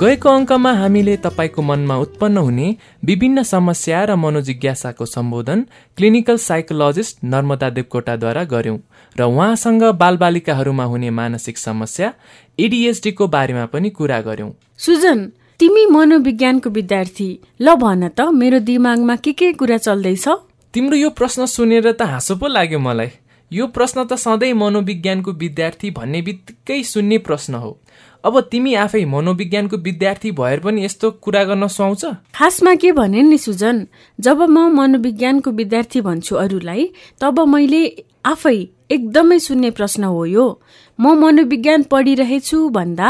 गएको अङ्कमा हामीले तपाईँको मनमा उत्पन्न हुने विभिन्न समस्या र मनोजिज्ञासाको सम्बोधन क्लिनिकल साइकोलोजिस्ट नर्मदा देवकोटाद्वारा गर्यौं र उहाँसँग बालबालिकाहरूमा हुने मानसिक समस्या एडिएसडीको बारेमा पनि कुरा गर्यौं। सुजन तिमी मनोविज्ञानको विद्यार्थी। ल भन त मेरो दिमागमा के के कुरा चल्दैछ? तिम्रो यो प्रश्न सुनेर त हाँसो पो लाग्यो मलाई। यो प्रश्न त सधैँ मनोविज्ञानको विद्यार्थी भन्ने बित्तिकै सुन्ने प्रश्न हो। अब तिमी आफै मनोविज्ञानको विद्यार्थी भएर पनि यस्तो कुरा गर्न सुहाउँछ? खासमा के भने नि सुजन जब म मनोविज्ञानको विद्यार्थी भन्छु अरूलाई तब मैले आफै एकदमै सुन्ने प्रश्न हो यो। म मनोविज्ञान पढिरहेछु भन्दा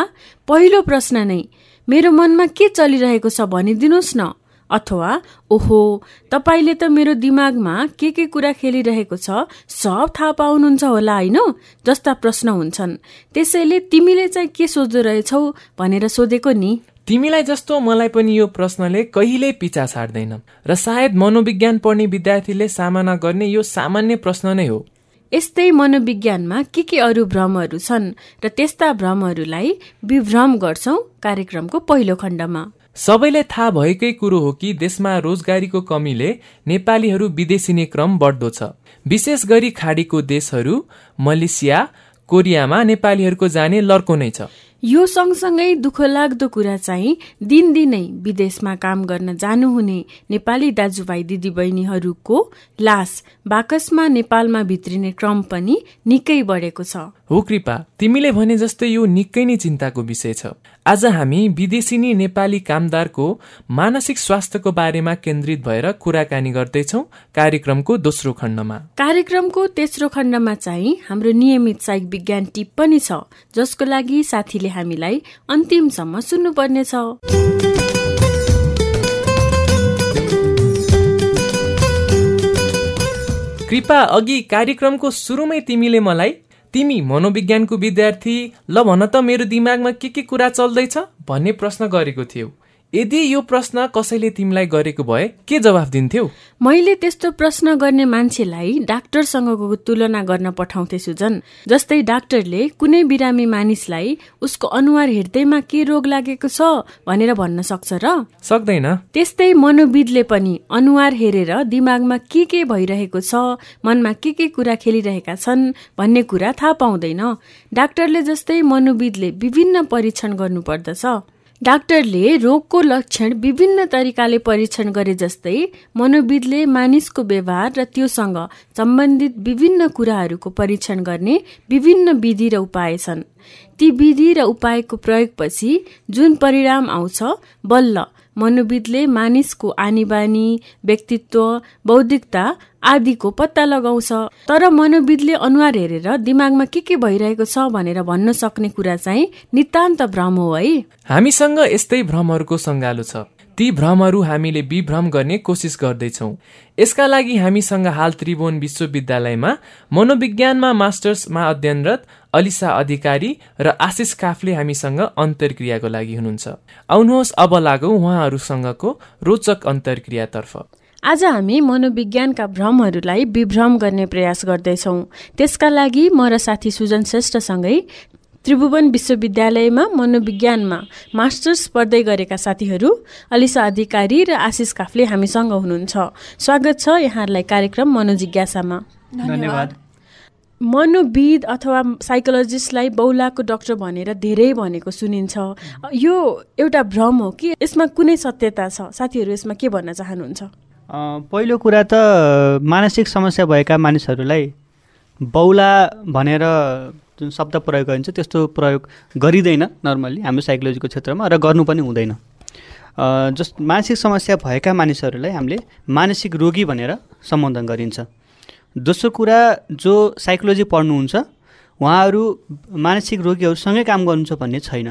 पहिलो प्रश्न नै मेरो मनमा के चलिरहेको छ भनिदिनुहोस् न। अथवा ओहो तपाईँले त मेरो दिमागमा के के कुरा खेलिरहेको छ सब थाहा पाउनुहुन्छ होला होइन? जस्ता प्रश्न हुन्छन्। त्यसैले तिमीले चाहिँ के सोच्दो रहेछौ भनेर सोधेको नि। तिमीलाई जस्तो मलाई पनि यो प्रश्नले कहिल्यै पिछा छाड्दैन र सायद मनोविज्ञान पढ्ने विद्यार्थीले सामना गर्ने यो सामान्य प्रश्न नै हो। यस्तै मनोविज्ञानमा के के अरू भ्रमहरू छन् र त्यस्ता भ्रमहरूलाई विभ्रम गर्छौ कार्यक्रमको पहिलो खण्डमा। सबैलाई थाहा भएकै कुरो हो कि देशमा रोजगारीको कमीले नेपालीहरू विदेशिने क्रम बढ्दो छ। विशेष गरी खाडीको देशहरू मलेसिया कोरियामा नेपालीहरूको जाने लर्को नै छ। यो सँगसँगै दुःखलाग्दो कुरा चाहिँ दिनदिनै विदेशमा काम गर्न जानुहुने नेपाली दाजुभाइ दिदीबहिनीहरूको लास बाकसमा नेपालमा भित्रिने क्रम पनि निकै बढेको छ। हो कृपा तिमीले भने जस्तै यो निकै नै चिन्ताको विषय छ। आज हामी विदेशिनी नेपाली कामदारको मानसिक स्वास्थ्यको बारेमा केन्द्रित भएर कुराकानी गर्दैछौ कार्यक्रमको दोस्रो खण्डमा। कार्यक्रमको तेस्रो खण्डमा चाहिँ हाम्रो नियमित साइक विज्ञान टिप पनि छ जसको लागि साथीले हामीलाई अन्तिमसम्म सुन्नुपर्नेछ। कृपा अघि कार्यक्रमको सुरुमै तिमीले मलाई तिमी मनोविज्ञानको विद्यार्थी ल भन त मेरो दिमागमा के के कुरा चल्दैछ भन्ने प्रश्न गरेको थियौ। यदि यो प्रश्न कसैले तिमीलाई गरेको भए के जवाफ दिन्थ्यौ? मैले त्यस्तो प्रश्न गर्ने मान्छेलाई डाक्टरसँगको तुलना गर्न पठाउँथे सुजन जस्तै डाक्टरले कुनै बिरामी मानिसलाई उसको अनुहार हेर्दैमा के रोग लागेको छ भनेर भन्न सक्छ र? सक्दैन। त्यस्तै मनोविदले पनि अनुहार हेरेर दिमागमा के के भइरहेको छ मनमा के के कुरा खेलिरहेका छन् भन्ने कुरा थाहा पाउँदैन। डाक्टरले जस्तै मनोविदले विभिन्न परीक्षण गर्नुपर्दछ। डाक्टरले रोगको लक्षण विभिन्न तरिकाले परीक्षण गरे जस्तै मनोविदले मानिसको व्यवहार र त्योसँग सम्बन्धित विभिन्न कुराहरूको परीक्षण गर्ने विभिन्न विधि र उपाय छन्। ती विधि र उपायको प्रयोगपछि जुन परिणाम आउँछ बल्ल मनोविदले मानिसको आनी बानी व्यक्तित्व बौद्धिकता आदिको पत्ता लगाउँछ। तर मनोविदले अनुहार हेरेर दिमागमा के के भइरहेको छ भनेर भन्न सक्ने कुरा चाहिँ नितान्त भ्रम हो है। हामीसँग यस्तै भ्रमहरूको सङ्गालो छ। ती भ्रमहरू हामीले विभ्रम गर्ने कोसिस गर्दैछौ। यसका लागि हामीसँग हाल त्रिभुवन विश्वविद्यालयमा मनोविज्ञानमा मास्टर्समा अध्ययनरत अलिसा अधिकारी र आशिष काफले हामीसँग अन्तर्क्रियाको लागि हुनुहुन्छ। आउनुहोस् अब लागौ उहाँहरूसँगको रोचक अन्तर्क्रियातर्फ। आज हामी मनोविज्ञानका भ्रमहरूलाई विभ्रम गर्ने प्रयास गर्दैछौँ। त्यसका लागि म र साथी सुजन श्रेष्ठसँगै त्रिभुवन विश्वविद्यालयमा मनोविज्ञानमा मास्टर्स पढ्दै गरेका साथीहरू अलिसा अधिकारी र आशिष काफले हामीसँग हुनुहुन्छ। स्वागत छ यहाँहरूलाई कार्यक्रम मनोजिज्ञासामा। धन्यवाद। मनोविद अथवा साइकोलोजिस्टलाई बौलाको डक्टर भनेर धेरै भनेको सुनिन्छ। यो एउटा भ्रम हो कि यसमा कुनै सत्यता छ? साथीहरू यसमा के भन्न चाहनुहुन्छ? पहिलो कुरा त मानसिक समस्या भएका मानिसहरूलाई बौला भनेर जुन शब्द प्रयोग गरिन्छ त्यस्तो प्रयोग गरिँदैन नर्मल्ली हाम्रो साइकोलोजीको क्षेत्रमा र गर्नु पनि हुँदैन। जस मानसिक समस्या भएका मानिसहरूलाई हामीले मानसिक रोगी भनेर सम्बोधन गरिन्छ। दोस्रो कुरा जो साइकोलोजी पढ्नुहुन्छ उहाँहरू मानसिक रोगीहरूसँगै काम गर्नुहुन्छ भन्ने छैन।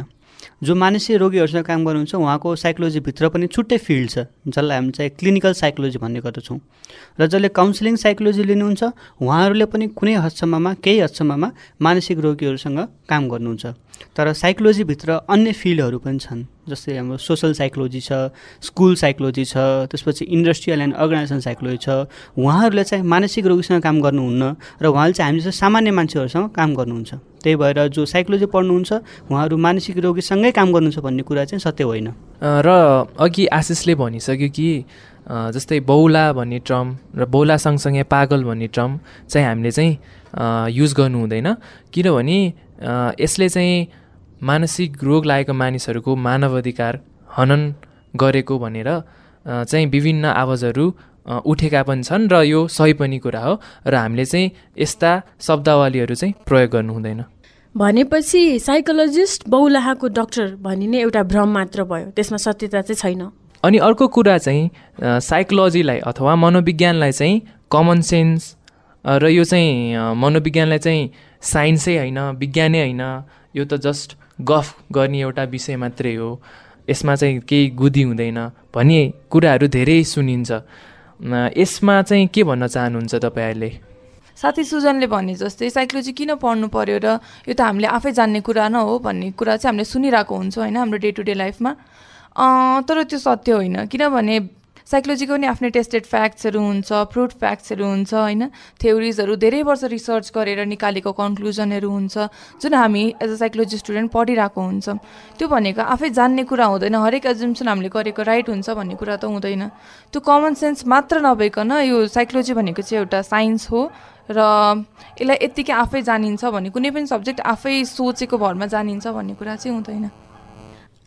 जो मानसिक रोगीहरूसँग काम गर्नुहुन्छ उहाँको साइकोलोजीभित्र पनि छुट्टै फिल्ड छ जसलाई हामी चाहिँ क्लिनिकल साइकोलोजी भन्ने गर्दछौँ। र जसले काउन्सिलिङ साइकोलोजी लिनुहुन्छ उहाँहरूले पनि कुनै हदसम्ममा केही हदसम्ममा मानसिक रोगीहरूसँग काम गर्नुहुन्छ। तर साइकोलोजीभित्र अन्य फिल्डहरू पनि छन् जस्तै हाम्रो सोसल साइकोलोजी छ स्कुल साइकोलोजी छ त्यसपछि इन्डस्ट्रियल एन्ड अर्गनाइजेसन साइकोलोजी छ। उहाँहरूले चाहिँ मानसिक रोगीसँग काम गर्नुहुन्न र उहाँले चाहिँ हामी जस्तो सामान्य मान्छेहरूसँग काम गर्नुहुन्छ। त्यही भएर जो साइकोलोजी पढ्नुहुन्छ उहाँहरू मानसिक रोगीसँगै काम गर्नुहुन्छ भन्ने कुरा चाहिँ सत्य होइन। र अघि आशिषले भनिसक्यो कि जस्तै बौला भन्ने ट्रम र बौला सँगसँगै पागल भन्ने ट्रम चाहिँ हामीले चाहिँ युज गर्नु हुँदैन। किनभने यसले चाहिँ मानसिक रोग लागेको मानिसहरूको मानव अधिकार हनन गरेको भनेर चाहिँ विभिन्न आवाजहरू उठेका पनि छन् र यो सही पनि कुरा हो र हामीले चाहिँ यस्ता शब्दावलीहरू चाहिँ प्रयोग गर्नु हुँदैन। भनेपछि साइकोलोजिस्ट बहुलाहाको डक्टर भनिने एउटा भ्रम मात्र भयो त्यसमा सत्यता चाहिँ छैन। अनि अर्को कुरा चाहिँ साइकोलोजीलाई अथवा मनोविज्ञानलाई चाहिँ कमन सेन्स र यो चाहिँ मनोविज्ञानलाई चाहिँ साइन्सै होइन विज्ञानै होइन। यो त जस्ट गफ गर्ने एउटा विषय मात्रै हो। यसमा चाहिँ केही गुदी हुँदैन भन्ने कुराहरू धेरै सुनिन्छ। यसमा चाहिँ के भन्न चाहनुहुन्छ तपाईँहरूले साथी सुजनले भने जस्तै साइकोलोजी किन पढ्नु पर्यो र यो त हामीले आफै जान्ने कुरा न हो भन्ने कुरा चाहिँ हामीले सुनिरहेको हुन्छौँ होइन हाम्रो डे टु डे लाइफमा। तर त्यो सत्य होइन। किनभने साइकोलोजीको पनि आफ्नै टेस्टेड फ्याक्ट्सहरू हुन्छ प्रुफ फ्याक्ट्सहरू हुन्छ होइन? थ्योरिजहरू धेरै वर्ष रिसर्च गरेर निकालेको कन्क्लुजनहरू हुन्छ जुन हामी एज अ साइकोलोजी स्टुडेन्ट पढिरहेको हुन्छ। त्यो भनेको आफै जान्ने कुरा हुँदैन हरेक एजुम्सन हामीले गरेको राइट हुन्छ भन्ने कुरा त हुँदैन। त्यो कमन सेन्स मात्र नभइकन यो साइकोलोजी भनेको चाहिँ एउटा साइन्स हो र यसलाई यत्तिकै आफै जानिन्छ भन्ने कुनै पनि सब्जेक्ट आफै सोचेको भरमा जानिन्छ भन्ने कुरा चाहिँ हुँदैन।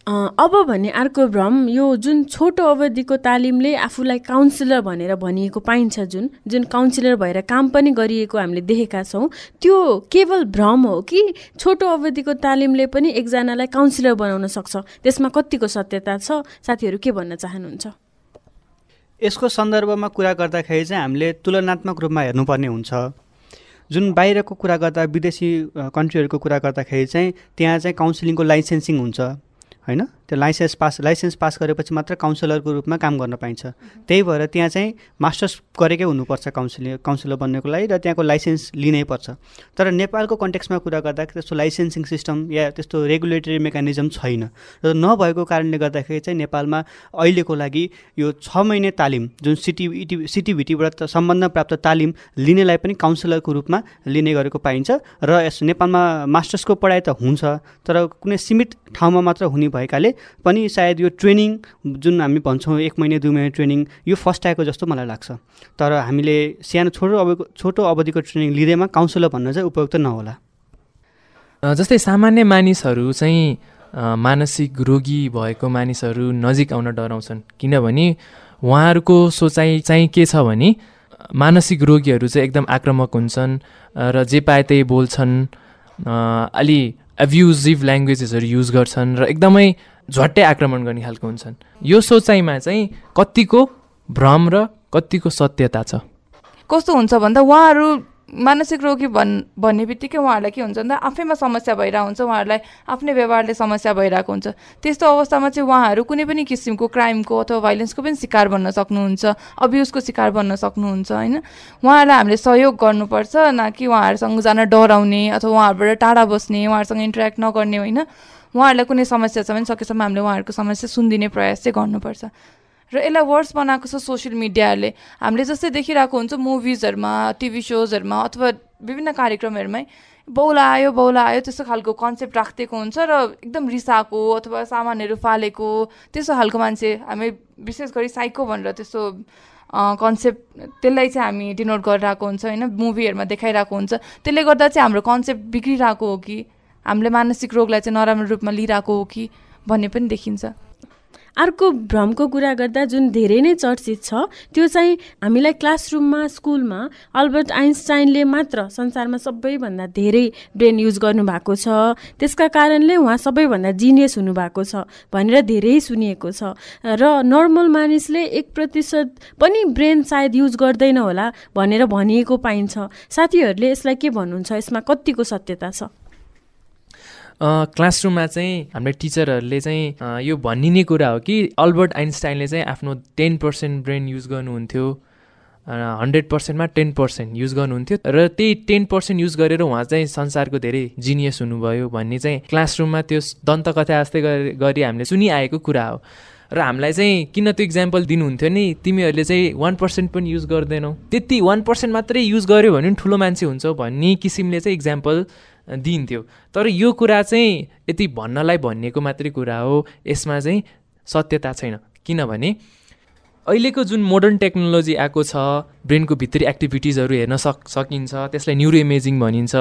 अब भने अर्को भ्रम यो जुन छोटो अवधिको तालिमले आफूलाई काउन्सिलर भनेर भनिएको पाइन्छ जुन जुन काउन्सिलर भएर काम पनि गरिएको हामीले देखेका छौँ त्यो केवल भ्रम हो कि छोटो अवधिको तालिमले पनि एकजनालाई काउन्सिलर बनाउन सक्छ? त्यसमा कतिको सत्यता छ? साथीहरू के भन्न चाहनुहुन्छ? यसको सन्दर्भमा कुरा गर्दाखेरि चाहिँ हामीले तुलनात्मक रूपमा हेर्नुपर्ने हुन्छ। जुन बाहिरको कुरा गर्दा विदेशी कन्ट्रीहरूको कुरा गर्दाखेरि चाहिँ त्यहाँ चाहिँ काउन्सिलिङको लाइसेन्सिङ हुन्छ। होइन? त्यो लाइसेन्स पास लाइसेन्स पास गरेपछि मात्र काउन्सिलरको रूपमा काम गर्न पाइन्छ। त्यही भएर त्यहाँ चाहिँ मास्टर्स गरेकै हुनुपर्छ काउन्सिलर काउन्सिलर बन्नको लागि र त्यहाँको लाइसेन्स लिनै पर्छ तर नेपालको कन्टेक्समा कुरा गर्दा त्यस्तो लाइसेन्सिङ सिस्टम या त्यस्तो रेगुलेटरी मेकानिजम छैन। र नभएको कारणले गर्दाखेरि चाहिँ नेपालमा अहिलेको लागि यो छ महिने तालिम जुन सिटी इटी सिटिभिटीबाट सम्बन्ध प्राप्त तालिम लिनेलाई पनि काउन्सिलरको रूपमा लिने गरेको पाइन्छ। र यस नेपालमा मास्टर्सको पढाइ त हुन्छ तर कुनै सीमित ठाउँमा मात्र हुने भएकाले पनि सायद यो ट्रेनिङ जुन हामी भन्छौँ एक महिना दुई महिना ट्रेनिङ यो फर्स्ट आएको जस्तो मलाई लाग्छ। तर हामीले सानो छोटो अवधिको छोटो अवधिको ट्रेनिङ लिँदैमा काउन्सिलर भन्न चाहिँ उपयुक्त नहोला। जस्तै सामान्य मानिसहरू चाहिँ मानसिक रोगी भएको मानिसहरू नजिक आउन डराउँछन्। किनभने उहाँहरूको सोचाइ चाहिँ के छ भने मानसिक रोगीहरू चाहिँ एकदम आक्रामक हुन्छन् र जे पाए त्यही बोल्छन्। अलि एब्युजिभ ल्याङ्ग्वेजेसहरू युज गर्छन् र एकदमै झट्टै आक्रमण गर्ने खालको हुन्छन्। यो सोचाइमा चाहिँ कतिको भ्रम र कतिको सत्यता छ। कस्तो हुन्छ भन्दा उहाँहरू मानसिक रोगी भन् भन्ने बित्तिकै उहाँहरूलाई के हुन्छ भन्दा आफैमा समस्या भइरहेको हुन्छ उहाँहरूलाई आफ्नै व्यवहारले समस्या भइरहेको हुन्छ। त्यस्तो अवस्थामा चाहिँ उहाँहरू कुनै पनि किसिमको क्राइमको अथवा भाइलेन्सको पनि शिकार बन्न सक्नुहुन्छ अब्युजको शिकार बन्न सक्नुहुन्छ होइन? उहाँहरूलाई हामीले सहयोग गर्नुपर्छ न कि उहाँहरूसँग जान डराउने अथवा उहाँहरूबाट टाढा बस्ने उहाँहरूसँग इन्टरेक्ट नगर्ने होइन? उहाँहरूलाई कुनै समस्या छ भने सकेसम्म हामीले उहाँहरूको समस्या सुनिदिने प्रयास चाहिँ गर्नुपर्छ। र यसलाई वर्स बनाएको छ सोसियल मिडियाहरूले हामीले जस्तै देखिरहेको हुन्छ मुभिजहरूमा टिभी सोजहरूमा अथवा विभिन्न कार्यक्रमहरूमै बौला आयो बौला आयो त्यस्तो खालको कन्सेप्ट राखिदिएको हुन्छ र एकदम रिसाएको अथवा सामानहरू फालेको त्यस्तो खालको मान्छे हामी विशेष गरी साइको भनेर त्यस्तो कन्सेप्ट त्यसलाई चाहिँ हामी डिनोट गरिरहेको हुन्छ होइन? मुभीहरूमा देखाइरहेको हुन्छ। त्यसले गर्दा चाहिँ हाम्रो कन्सेप्ट बिग्रिरहेको हो कि हामीले मानसिक रोगलाई चाहिँ नराम्रो रूपमा लिइरहेको हो कि भन्ने पनि देखिन्छ। अर्को भ्रमको कुरा गर्दा जुन धेरै नै चर्चित छ त्यो चाहिँ हामीलाई क्लासरुममा स्कुलमा अल्बर्ट आइन्स्टाइनले मात्र संसारमा सबैभन्दा धेरै ब्रेन युज गर्नुभएको छ। त्यसका कारणले उहाँ सबैभन्दा जिनियस हुनुभएको छ भनेर धेरै सुनिएको छ। र नर्मल मानिसले एक प्रतिशत पनि ब्रेन सायद युज गर्दैन होला भनेर भनिएको पाइन्छ। साथीहरूले यसलाई के भन्नुहुन्छ यसमा कतिको सत्यता छ? क्लासरुममा चाहिँ हाम्रो टिचरहरूले चाहिँ यो भनिने कुरा हो कि अल्बर्ट आइन्स्टाइनले चाहिँ आफ्नो टेन पर्सेन्ट ब्रेन युज गर्नुहुन्थ्यो हन्ड्रेड पर्सेन्टमा टेन पर्सेन्ट युज गर्नुहुन्थ्यो र त्यही टेन पर्सेन्ट युज गरेर उहाँ चाहिँ संसारको धेरै जिनियस हुनुभयो भन्ने चाहिँ क्लासरुममा त्यो दन्तकथा जस्तै गरी हामीले सुनिआएको कुरा हो। र हामीलाई चाहिँ किन त्यो इक्जाम्पल दिनुहुन्थ्यो नि तिमीहरूले चाहिँ वान पर्सेन्ट पनि युज गर्दैनौ। त्यति वान पर्सेन्ट मात्रै युज गर्यो भने पनि ठुलो मान्छे हुन्छौ भन्ने किसिमले चाहिँ इक्जाम्पल दिइन्थ्यो तर यो कुरा चाहिँ यति भन्नलाई भनिएको मात्रै कुरा हो। यसमा चाहिँ सत्यता छैन। किनभने अहिलेको जुन मोडर्न टेक्नोलोजी आएको छ ब्रेनको भित्री एक्टिभिटिजहरू हेर्न सक सकिन्छ त्यसलाई न्युरो इमेजिङ भनिन्छ।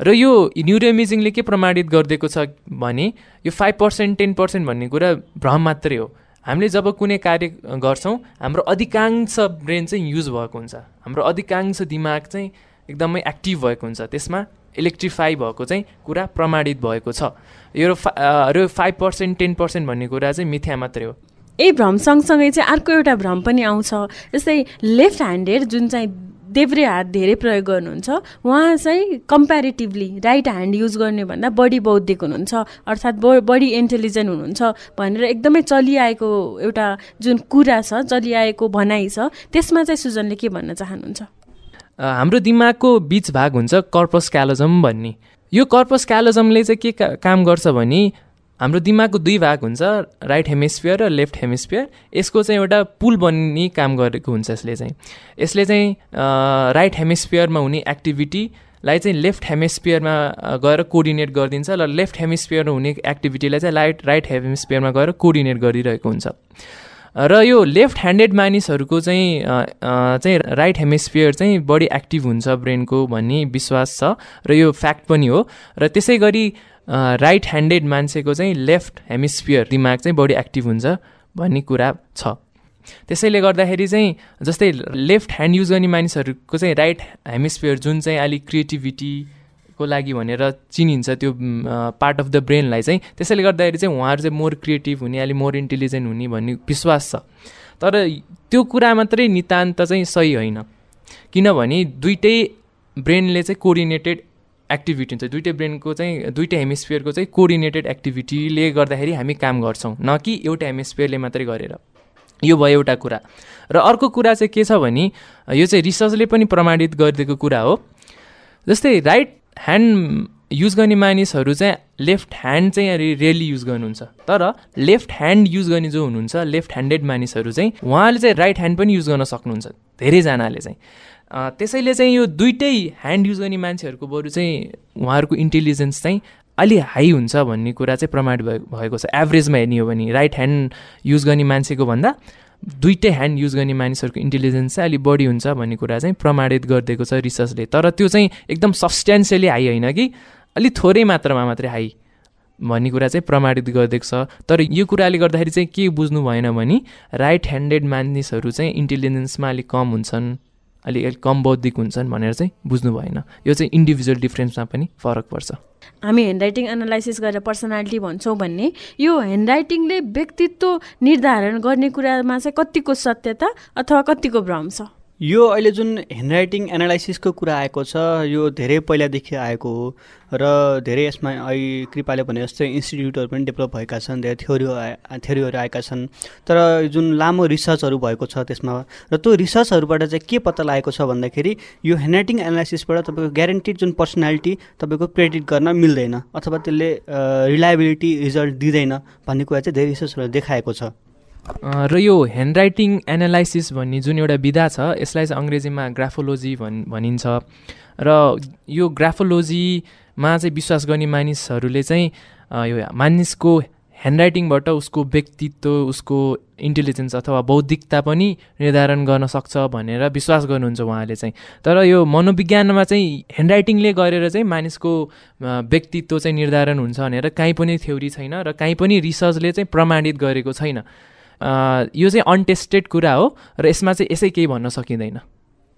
र यो न्युरो इमेजिङले के प्रमाणित गरिदिएको छ भने यो फाइभ पर्सेन्ट टेन पर्सेन्ट भन्ने कुरा भ्रम मात्रै हो। हामीले जब कुनै कार्य गर्छौँ हाम्रो अधिकांश ब्रेन चाहिँ युज भएको हुन्छ। हाम्रो अधिकांश दिमाग चाहिँ एकदमै एक्टिभ भएको हुन्छ। त्यसमा इलेक्ट्रिफाई भएको चाहिँ कुरा प्रमाणित भएको छ। यो यो फाइभ पर्सेन्ट टेन पर्सेन्ट भन्ने कुरा चाहिँ मिथ्या मात्रै हो। ए भ्रम सँगसँगै चाहिँ अर्को एउटा भ्रम पनि आउँछ। जस्तै लेफ्ट ह्यान्डेड जुन चाहिँ देब्रे हात धेरै प्रयोग गर्नुहुन्छ उहाँ चाहिँ कम्पेरिटिभली राइट ह्यान्ड युज गर्ने भन्दा बढी बौद्धिक हुनुहुन्छ अर्थात् बढी इन्टेलिजेन्ट हुनुहुन्छ भनेर एकदमै चलिआएको एउटा जुन कुरा छ चलिआएको भनाइ छ त्यसमा चाहिँ सुजनले के भन्न चाहनुहुन्छ? हाम्रो दिमागको बिच भाग हुन्छ कर्पस क्यालोजम भन्ने। यो कर्पस क्यालोजमले चाहिँ के का काम गर्छ भने हाम्रो दिमागको दुई भाग हुन्छ राइट हेमिस्फियर र लेफ्ट हेमिस्फियर यसको चाहिँ एउटा पुल बन्ने काम गरेको हुन्छ यसले चाहिँ। यसले चाहिँ राइट हेमिस्फियरमा हुने एक्टिभिटीलाई चाहिँ लेफ्ट हेमिस्फियरमा गएर कोर्डिनेट गरिदिन्छ र लेफ्ट हेमिस्फियरमा हुने एक्टिभिटीलाई चाहिँ लाइट राइट हेमिस्फियरमा गएर कोर्डिनेट गरिरहेको हुन्छ। र यो लेफ्ट ह्यान्डेड मानिसहरूको चाहिँ चाहिँ राइट हेमिस्फियर चाहिँ बढी एक्टिभ हुन्छ ब्रेनको भन्ने विश्वास छ र यो फ्याक्ट पनि हो। र त्यसै गरी राइट ह्यान्डेड मान्छेको चाहिँ लेफ्ट हेमिस्फियर दिमाग चाहिँ बढी एक्टिभ हुन्छ भन्ने कुरा छ। त्यसैले गर्दाखेरि चाहिँ जस्तै लेफ्ट ह्यान्ड युज गर्ने मानिसहरूको चाहिँ राइट हेमिस्फियर जुन चाहिँ अलिक क्रिएटिभिटी को लागि भनेर चिनिन्छ त्यो पार्ट अफ द ब्रेनलाई चाहिँ। त्यसैले गर्दाखेरि चाहिँ उहाँहरू चाहिँ मोर क्रिएटिभ हुने अलिक मोर इन्टेलिजेन्ट हुने भन्ने विश्वास छ। तर त्यो कुरा मात्रै नितान्त चाहिँ सही होइन। किनभने दुइटै ब्रेनले चाहिँ कोअर्डिनेटेड एक्टिभिटी हुन्छ। दुइटै ब्रेनको चाहिँ दुइटै हेमिस्फियरको चाहिँ कोअर्डिनेटेड एक्टिभिटीले गर्दाखेरि हामी काम गर्छौँ। न कि एउटा हेमिस्फियरले मात्रै गरेर। यो भयो एउटा कुरा। र अर्को कुरा चाहिँ के छ भने यो चाहिँ रिसर्चले पनि प्रमाणित गरिदिएको कुरा हो। जस्तै राइट ह्यान्ड युज गर्ने मानिसहरू चाहिँ लेफ्ट ह्यान्ड चाहिँ रियली युज गर्नुहुन्छ। तर लेफ्ट ह्यान्ड युज गर्ने जो हुनुहुन्छ लेफ्ट ह्यान्डेड मानिसहरू चाहिँ उहाँले चाहिँ राइट ह्यान्ड पनि युज गर्न सक्नुहुन्छ धेरैजनाले चाहिँ। त्यसैले चाहिँ यो दुइटै ह्यान्ड युज गर्ने मान्छेहरूको बरु चाहिँ उहाँहरूको इन्टेलिजेन्स चाहिँ अलि हाई हुन्छ भन्ने कुरा चाहिँ प्रमाणित भएको छ। एभरेजमा हेर्ने हो भने राइट ह्यान्ड युज गर्ने मान्छेको भन्दा दुइटै ह्यान्ड युज गर्ने मानिसहरूको इन्टेलिजेन्स चाहिँ अलिक बढी हुन्छ भन्ने कुरा चाहिँ प्रमाणित गरिदिएको छ रिसर्चले तर त्यो चाहिँ एकदम सब्सटेन्सियली हाई होइन कि? अलिक थोरै मात्रामा मात्रै हाई भन्ने कुरा चाहिँ प्रमाणित गरिदिएको छ। तर यो कुराले गर्दाखेरि चाहिँ के बुझ्नु भएन भने राइट ह्यान्डेड मानिसहरू चाहिँ इन्टेलिजेन्समा अलिक कम हुन्छन्। अलिक कम बौद्धिक हुन्छन् भनेर चाहिँ बुझ्नु भएन। यो चाहिँ इन्डिभिजुअल डिफ्रेन्समा पनि फरक पर्छ। हामी ह्यान्डराइटिङ एनालाइसिस गरेर पर्सनालिटी भन्छौँ भन्ने। यो ह्यान्डराइटिङले व्यक्तित्व निर्धारण गर्ने कुरामा चाहिँ कतिको सत्यता अथवा कतिको भ्रम छ? यो अहिले जुन ह्यान्डराइटिङ एनालाइसिसको कुरा आएको छ यो धेरै पहिलादेखि आएको हो र धेरै यसमा अहिले कृपाले भने जस्तै इन्स्टिट्युटहरू पनि डेभलप भएका छन् धेरै थ्योरी थ्योरीहरू आएका छन्। तर जुन लामो रिसर्चहरू भएको छ त्यसमा र त्यो रिसर्चहरूबाट चाहिँ के पत्ता लागेको छ भन्दाखेरि यो ह्यान्डराइटिङ एनालाइसिसबाट तपाईँको ग्यारेन्टिड जुन पर्सनालिटी तपाईँको प्रेडिक्ट गर्न मिल्दैन अथवा त्यसले रिलायबिलिटी रिजल्ट दिँदैन भन्ने कुरा चाहिँ धेरै रिसर्चहरूले देखाएको छ। र यो ह्यान्ड राइटिङ एनालाइसिस भन्ने जुन एउटा विधा छ यसलाई चाहिँ अङ्ग्रेजीमा ग्राफोलोजी भन् भनिन्छ। र यो ग्राफोलोजीमा चाहिँ विश्वास गर्ने मानिसहरूले चाहिँ यो मानिसको ह्यान्ड राइटिङबाट उसको व्यक्तित्व उसको इन्टेलिजेन्स अथवा बौद्धिकता पनि निर्धारण गर्न सक्छ भनेर विश्वास गर्नुहुन्छ उहाँले चाहिँ। तर यो मनोविज्ञानमा चाहिँ ह्यान्ड राइटिङले गरेर चाहिँ मानिसको व्यक्तित्व चाहिँ निर्धारण हुन्छ भनेर काहीँ पनि थ्योरी छैन र काहीँ पनि रिसर्चले चाहिँ प्रमाणित गरेको छैन। यो चाहिँ अनटेस्टेड कुरा हो र यसमा चाहिँ यसै केही भन्न सकिँदैन।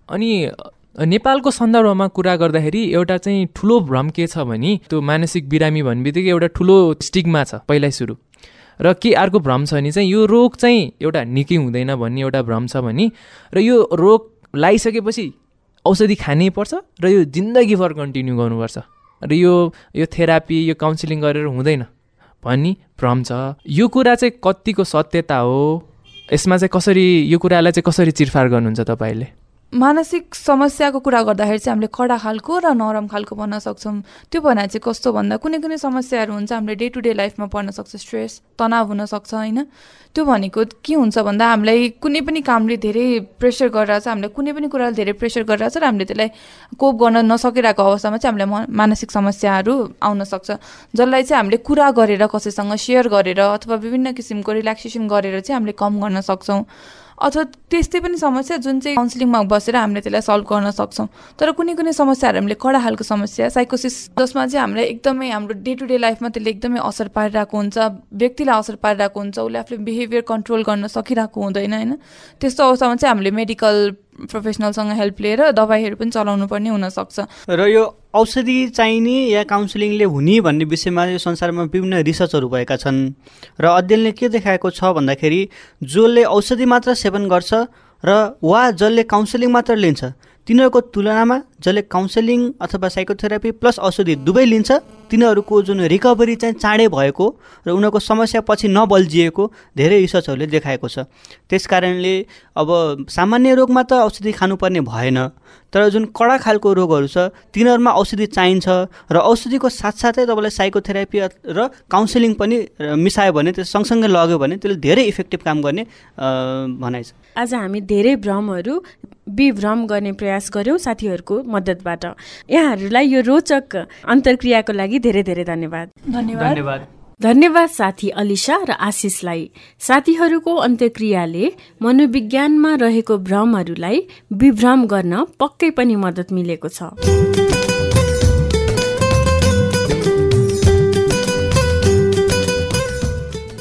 अनि नेपालको सन्दर्भमा कुरा गर्दाखेरि एउटा चाहिँ ठुलो भ्रम के छ भने त्यो मानसिक बिरामी भन्ने बित्तिकै एउटा ठुलो स्टिगमा छ पहिल्यै सुरु। र के अर्को भ्रम छ भने चाहिँ यो रोग चाहिँ एउटा निकै हुँदैन भन्ने एउटा भ्रम छ भने र यो रोग लगाइसकेपछि औषधि खानै पर्छ र यो जिन्दगीभर कन्टिन्यू गर्नुपर्छ। र यो यो थेरापी यो काउन्सिलिङ गरेर हुँदैन। भन्ने भ्रम छ। यो कुरा चाहिँ कतिको सत्यता हो? यसमा चाहिँ कसरी यो कुरालाई चाहिँ कसरी चिरफार गर्नुहुन्छ तपाईँले? मानसिक समस्याको कुरा गर्दाखेरि चाहिँ हामीले कडा खालको र नरम खालको भन्न सक्छौँ। त्यो भन्दा चाहिँ कस्तो भन्दा कुनै कुनै समस्याहरू हुन्छ हामीले डे टु डे लाइफमा पर्न सक्छ स्ट्रेस तनाव हुनसक्छ होइन? त्यो भनेको के हुन्छ भन्दा हामीलाई कुनै पनि कामले धेरै प्रेसर गरिरहेको छ हामीले कुनै पनि कुराले धेरै प्रेसर गरिरहेको छ र हामीले त्यसलाई कोप गर्न नसकिरहेको अवस्थामा चाहिँ हामीलाई मानसिक समस्याहरू आउन सक्छ। जसलाई चाहिँ हामीले कुरा गरेर कसैसँग सेयर गरेर अथवा विभिन्न किसिमको रिल्याक्सेसन गरेर चाहिँ हामीले कम गर्न सक्छौँ। अथवा त्यस्तै पनि समस्या जुन चाहिँ काउन्सिलिङमा बसेर हामीले त्यसलाई सल्भ गर्न सक्छौँ। तर कुनै कुनै समस्याहरू हामीले कडा खालको समस्या साइकोसिस जसमा चाहिँ हामीलाई एकदमै हाम्रो डे टु डे लाइफमा त्यसले एकदमै असर पारिरहेको हुन्छ व्यक्तिलाई असर पारिरहेको हुन्छ उसले आफूले बिहेभियर कन्ट्रोल गर्न सकिरहेको हुँदैन होइन? त्यस्तो अवस्थामा चाहिँ हामीले मेडिकल प्रोफेसनलसँग हेल्प लिएर दबाईहरू पनि चलाउनु पर्ने हुनसक्छ। र यो औषधि चाहिने या काउन्सिलिङले हुने भन्ने विषयमा यो संसारमा विभिन्न रिसर्चहरू भएका छन्। र अध्ययनले के देखाएको छ भन्दाखेरि जसले औषधि मात्र सेवन गर्छ र वा जसले काउन्सिलिङ मात्र लिन्छ तिनीहरूको तुलनामा जसले काउन्सिलिङ अथवा साइकोथेरापी प्लस औषधि दुवै लिन्छ तिनीहरूको जुन रिकभरी चाहिँ चाँडै भएको र उनीहरूको समस्या पछि नबल्झिएको धेरै रिसर्चहरूले देखाएको छ। त्यस कारणले अब सामान्य रोगमा त औषधि खानुपर्ने भएन तर जुन कडा खालको रोगहरू छ तिनीहरूमा औषधि चाहिन्छ र औषधिको साथसाथै तपाईँलाई साइकोथेरापी र काउन्सिलिङ पनि मिसायो भने त्यो सँगसँगै लग्यो भने त्यसले धेरै इफेक्टिभ काम गर्ने भनाइ छ। आज हामी धेरै भ्रमहरू विभ्रम गर्ने प्रयास गऱ्यौँ साथीहरूको मद्दतबाट। यहाँहरूलाई यो रोचक अन्तर्क्रियाको लागि धेरै धेरै धन्यवाद। धन्यवाद। धन्यवाद। साथी अलिसा र आशिषलाई। साथीहरूको अन्तक्रियाले मनोविज्ञानमा रहेको भ्रमहरूलाई विभ्रम गर्न पक्कै पनि मद्दत मिलेको छ।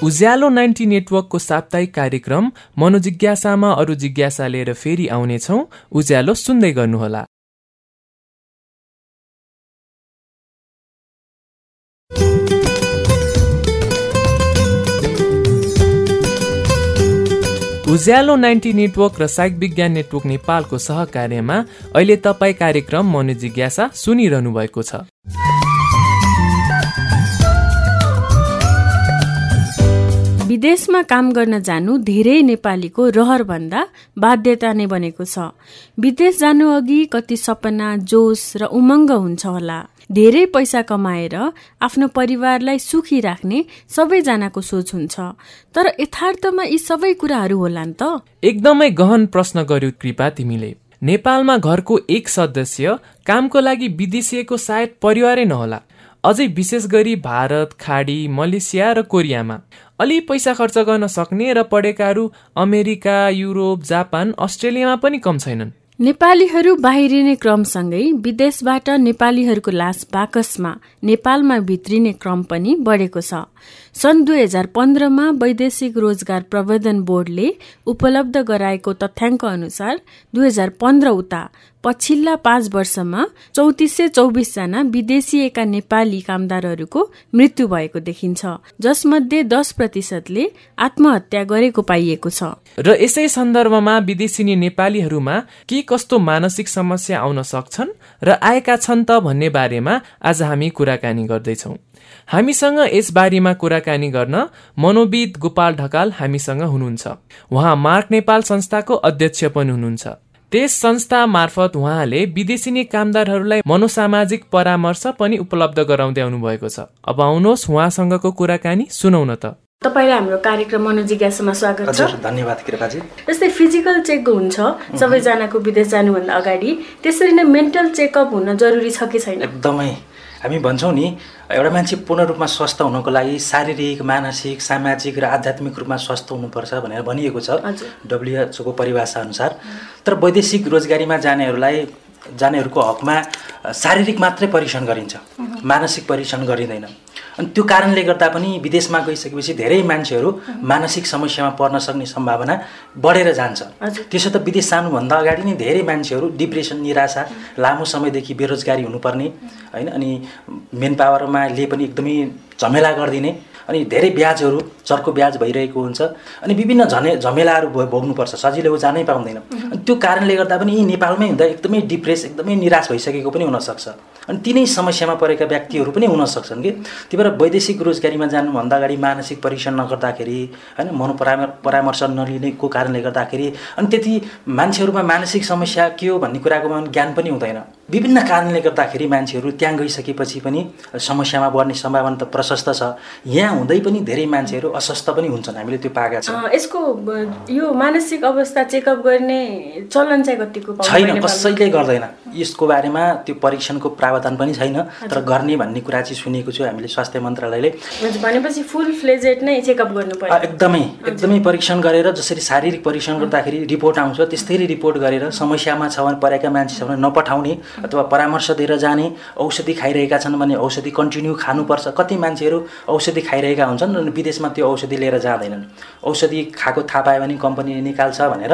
उज्यालो नाइन्टी नेटवर्कको साप्ताहिक कार्यक्रम मनोजिज्ञासामा अरू जिज्ञासा लिएर फेरि आउनेछौ। उज्यालो सुन्दै गर्नुहोला। उज्यालो नाइन्टी नेटवर्क र साइक विज्ञान नेटवर्क नेपालको सहकार्यमा अहिले तपाईँ कार्यक्रम मनोजिज्ञासा सुनिरहनु भएको छ। विदेशमा काम गर्न जानु धेरै नेपालीको रहरभन्दा बाध्यता नै बनेको छ। विदेश जानु अघि कति सपना जोस र उमङ्ग हुन्छ होला। धेरै पैसा कमाएर आफ्नो परिवारलाई सुखी राख्ने सबैजनाको सोच हुन्छ। तर यथार्थमा यी सबै कुराहरू होलान् त? एकदमै गहन प्रश्न गर्यो कृपा तिमीले। नेपालमा घरको एक सदस्य कामको लागि विदेशिएको सायद परिवारै नहोला। अझै विशेष गरी भारत खाडी मलेसिया र कोरियामा। अलि पैसा खर्च गर्न सक्ने र पढेकाहरू अमेरिका युरोप जापान अस्ट्रेलियामा पनि कम छैनन्। नेपालीहरू बाहिरिने क्रमसँगै विदेशबाट नेपालीहरूको लास बाकसमा नेपालमा भित्रिने क्रम पनि बढेको छ। सन् दुई हजार पन्ध्रमा वैदेशिक रोजगार प्रवर्धन बोर्डले उपलब्ध गराएको तथ्याङ्क अनुसार दुई हजार पन्ध्र उता पछिल्ला पाँच वर्षमा चौतिस सय चौबिसजना विदेशिएका नेपाली कामदारहरूको मृत्यु भएको देखिन्छ जसमध्ये दस प्रतिशतले आत्महत्या गरेको पाइएको छ। र यसै सन्दर्भमा विदेशी नेपालीहरूमा के कस्तो मानसिक समस्या आउन सक्छन् र आएका छन् त भन्ने बारेमा आज हामी कुराकानी गर्दैछौ। हामीसँग यस बारेमा कुराकानी गर्न मनोविद गोपाल ढकाल हामीसँग हुनुहुन्छ। उहाँ मार्क नेपाल संस्थाको अध्यक्ष पनि हुनुहुन्छ। त्यस संस्था मार्फत उहाँले विदेशी कामदारहरूलाई मनोसामाजिक परामर्श पनि उपलब्ध गराउँदै आउनु भएको छ। अब आउनुहोस् उहाँसँगको कुराकानी सुनौ न त। तपाईँलाई हाम्रो कार्यक्रम मनोजिज्ञासामा स्वागत छ। धन्यवाद कृपाजी जस्तै फिजिकल चेक हुन्छ सबैजनाको विदेश जानुभन्दा अगाडि। त्यसरी नै मेन्टल चेकअप हुन जरुरी छ कि छैन? एकदमै हामी भन्छौँ नि एउटा मान्छे पूर्ण रूपमा स्वस्थ हुनको लागि शारीरिक मानसिक सामाजिक र आध्यात्मिक रूपमा स्वस्थ हुनुपर्छ भनेर भनिएको छ। डब्लुएचओको परिभाषा अनुसार। तर वैदेशिक रोजगारीमा जानेहरूलाई जानेहरूको हकमा शारीरिक मात्रै परीक्षण गरिन्छ। मानसिक परीक्षण गरिँदैन। अनि त्यो कारणले गर्दा पनि विदेशमा गइसकेपछि धेरै मान्छेहरू मानसिक समस्यामा पर्न सक्ने सम्भावना बढेर जान्छ। त्यसो त विदेश जानुभन्दा अगाडि नै धेरै मान्छेहरू डिप्रेसन निराशा लामो समयदेखि बेरोजगारी हुनुपर्ने होइन अनि मेन पावरमाले पनि एकदमै झमेला गरिदिने अनि धेरै ब्याजहरू चर्को ब्याज भइरहेको हुन्छ। अनि विभिन्न झने झमेलाहरू भोग्नुपर्छ सजिलै जानै पाउँदैन। अनि त्यो कारणले गर्दा पनि यी नेपालमै हुँदा एकदमै डिप्रेस एकदमै निराश भइसकेको पनि हुनसक्छ। अनि तिनै समस्यामा परेका व्यक्तिहरू पनि हुन सक्छन् कि? त्यही भएर वैदेशिक रोजगारीमा जानुभन्दा अगाडि मानसिक परीक्षण नगर्दाखेरि होइन मनोपराम परामर्श नलिनेको कारणले गर्दाखेरि अनि त्यति मान्छेहरूमा मानसिक समस्या के हो भन्ने कुराको पनि ज्ञान पनि हुँदैन। विभिन्न कारणले गर्दाखेरि मान्छेहरू त्यहाँ गइसकेपछि पनि समस्यामा बढ्ने सम्भावना त प्रशस्त छ। यहाँ हुँदै पनि धेरै मान्छेहरू अस्वस्थ पनि हुन्छन्। हामीले त्यो पाएका छौँ। यसको यो मानसिक अवस्था चेकअप गर्ने चलन चाहिँ कतिको छैन? कसैले गर्दैन। यसको बारेमा त्यो परीक्षणको प्रावधान पनि छैन। तर गर्ने भन्ने कुरा चाहिँ सुनेको छु हामीले स्वास्थ्य मन्त्रालयले। भनेपछि फुल फ्लेजेड नै चेकअप गर्नु अ, पर्यो एकदमै एकदमै परीक्षण गरेर जसरी शारीरिक परीक्षण गर्दाखेरि रिपोर्ट आउँछ त्यस्तै रिपोर्ट गरेर समस्यामा छ भने परेका मान्छे छ भने नपठाउने अथवा परामर्श दिएर जाने औषधि खाइरहेका छन् भने औषधि कन्टिन्यू खानुपर्छ। कति मान्छेहरू औषधि खाइरहेका हुन्छन् र विदेशमा त्यो औषधि लिएर जाँदैनन्। औषधि खाएको थाहा पायो भने कम्पनीले निकाल्छ भनेर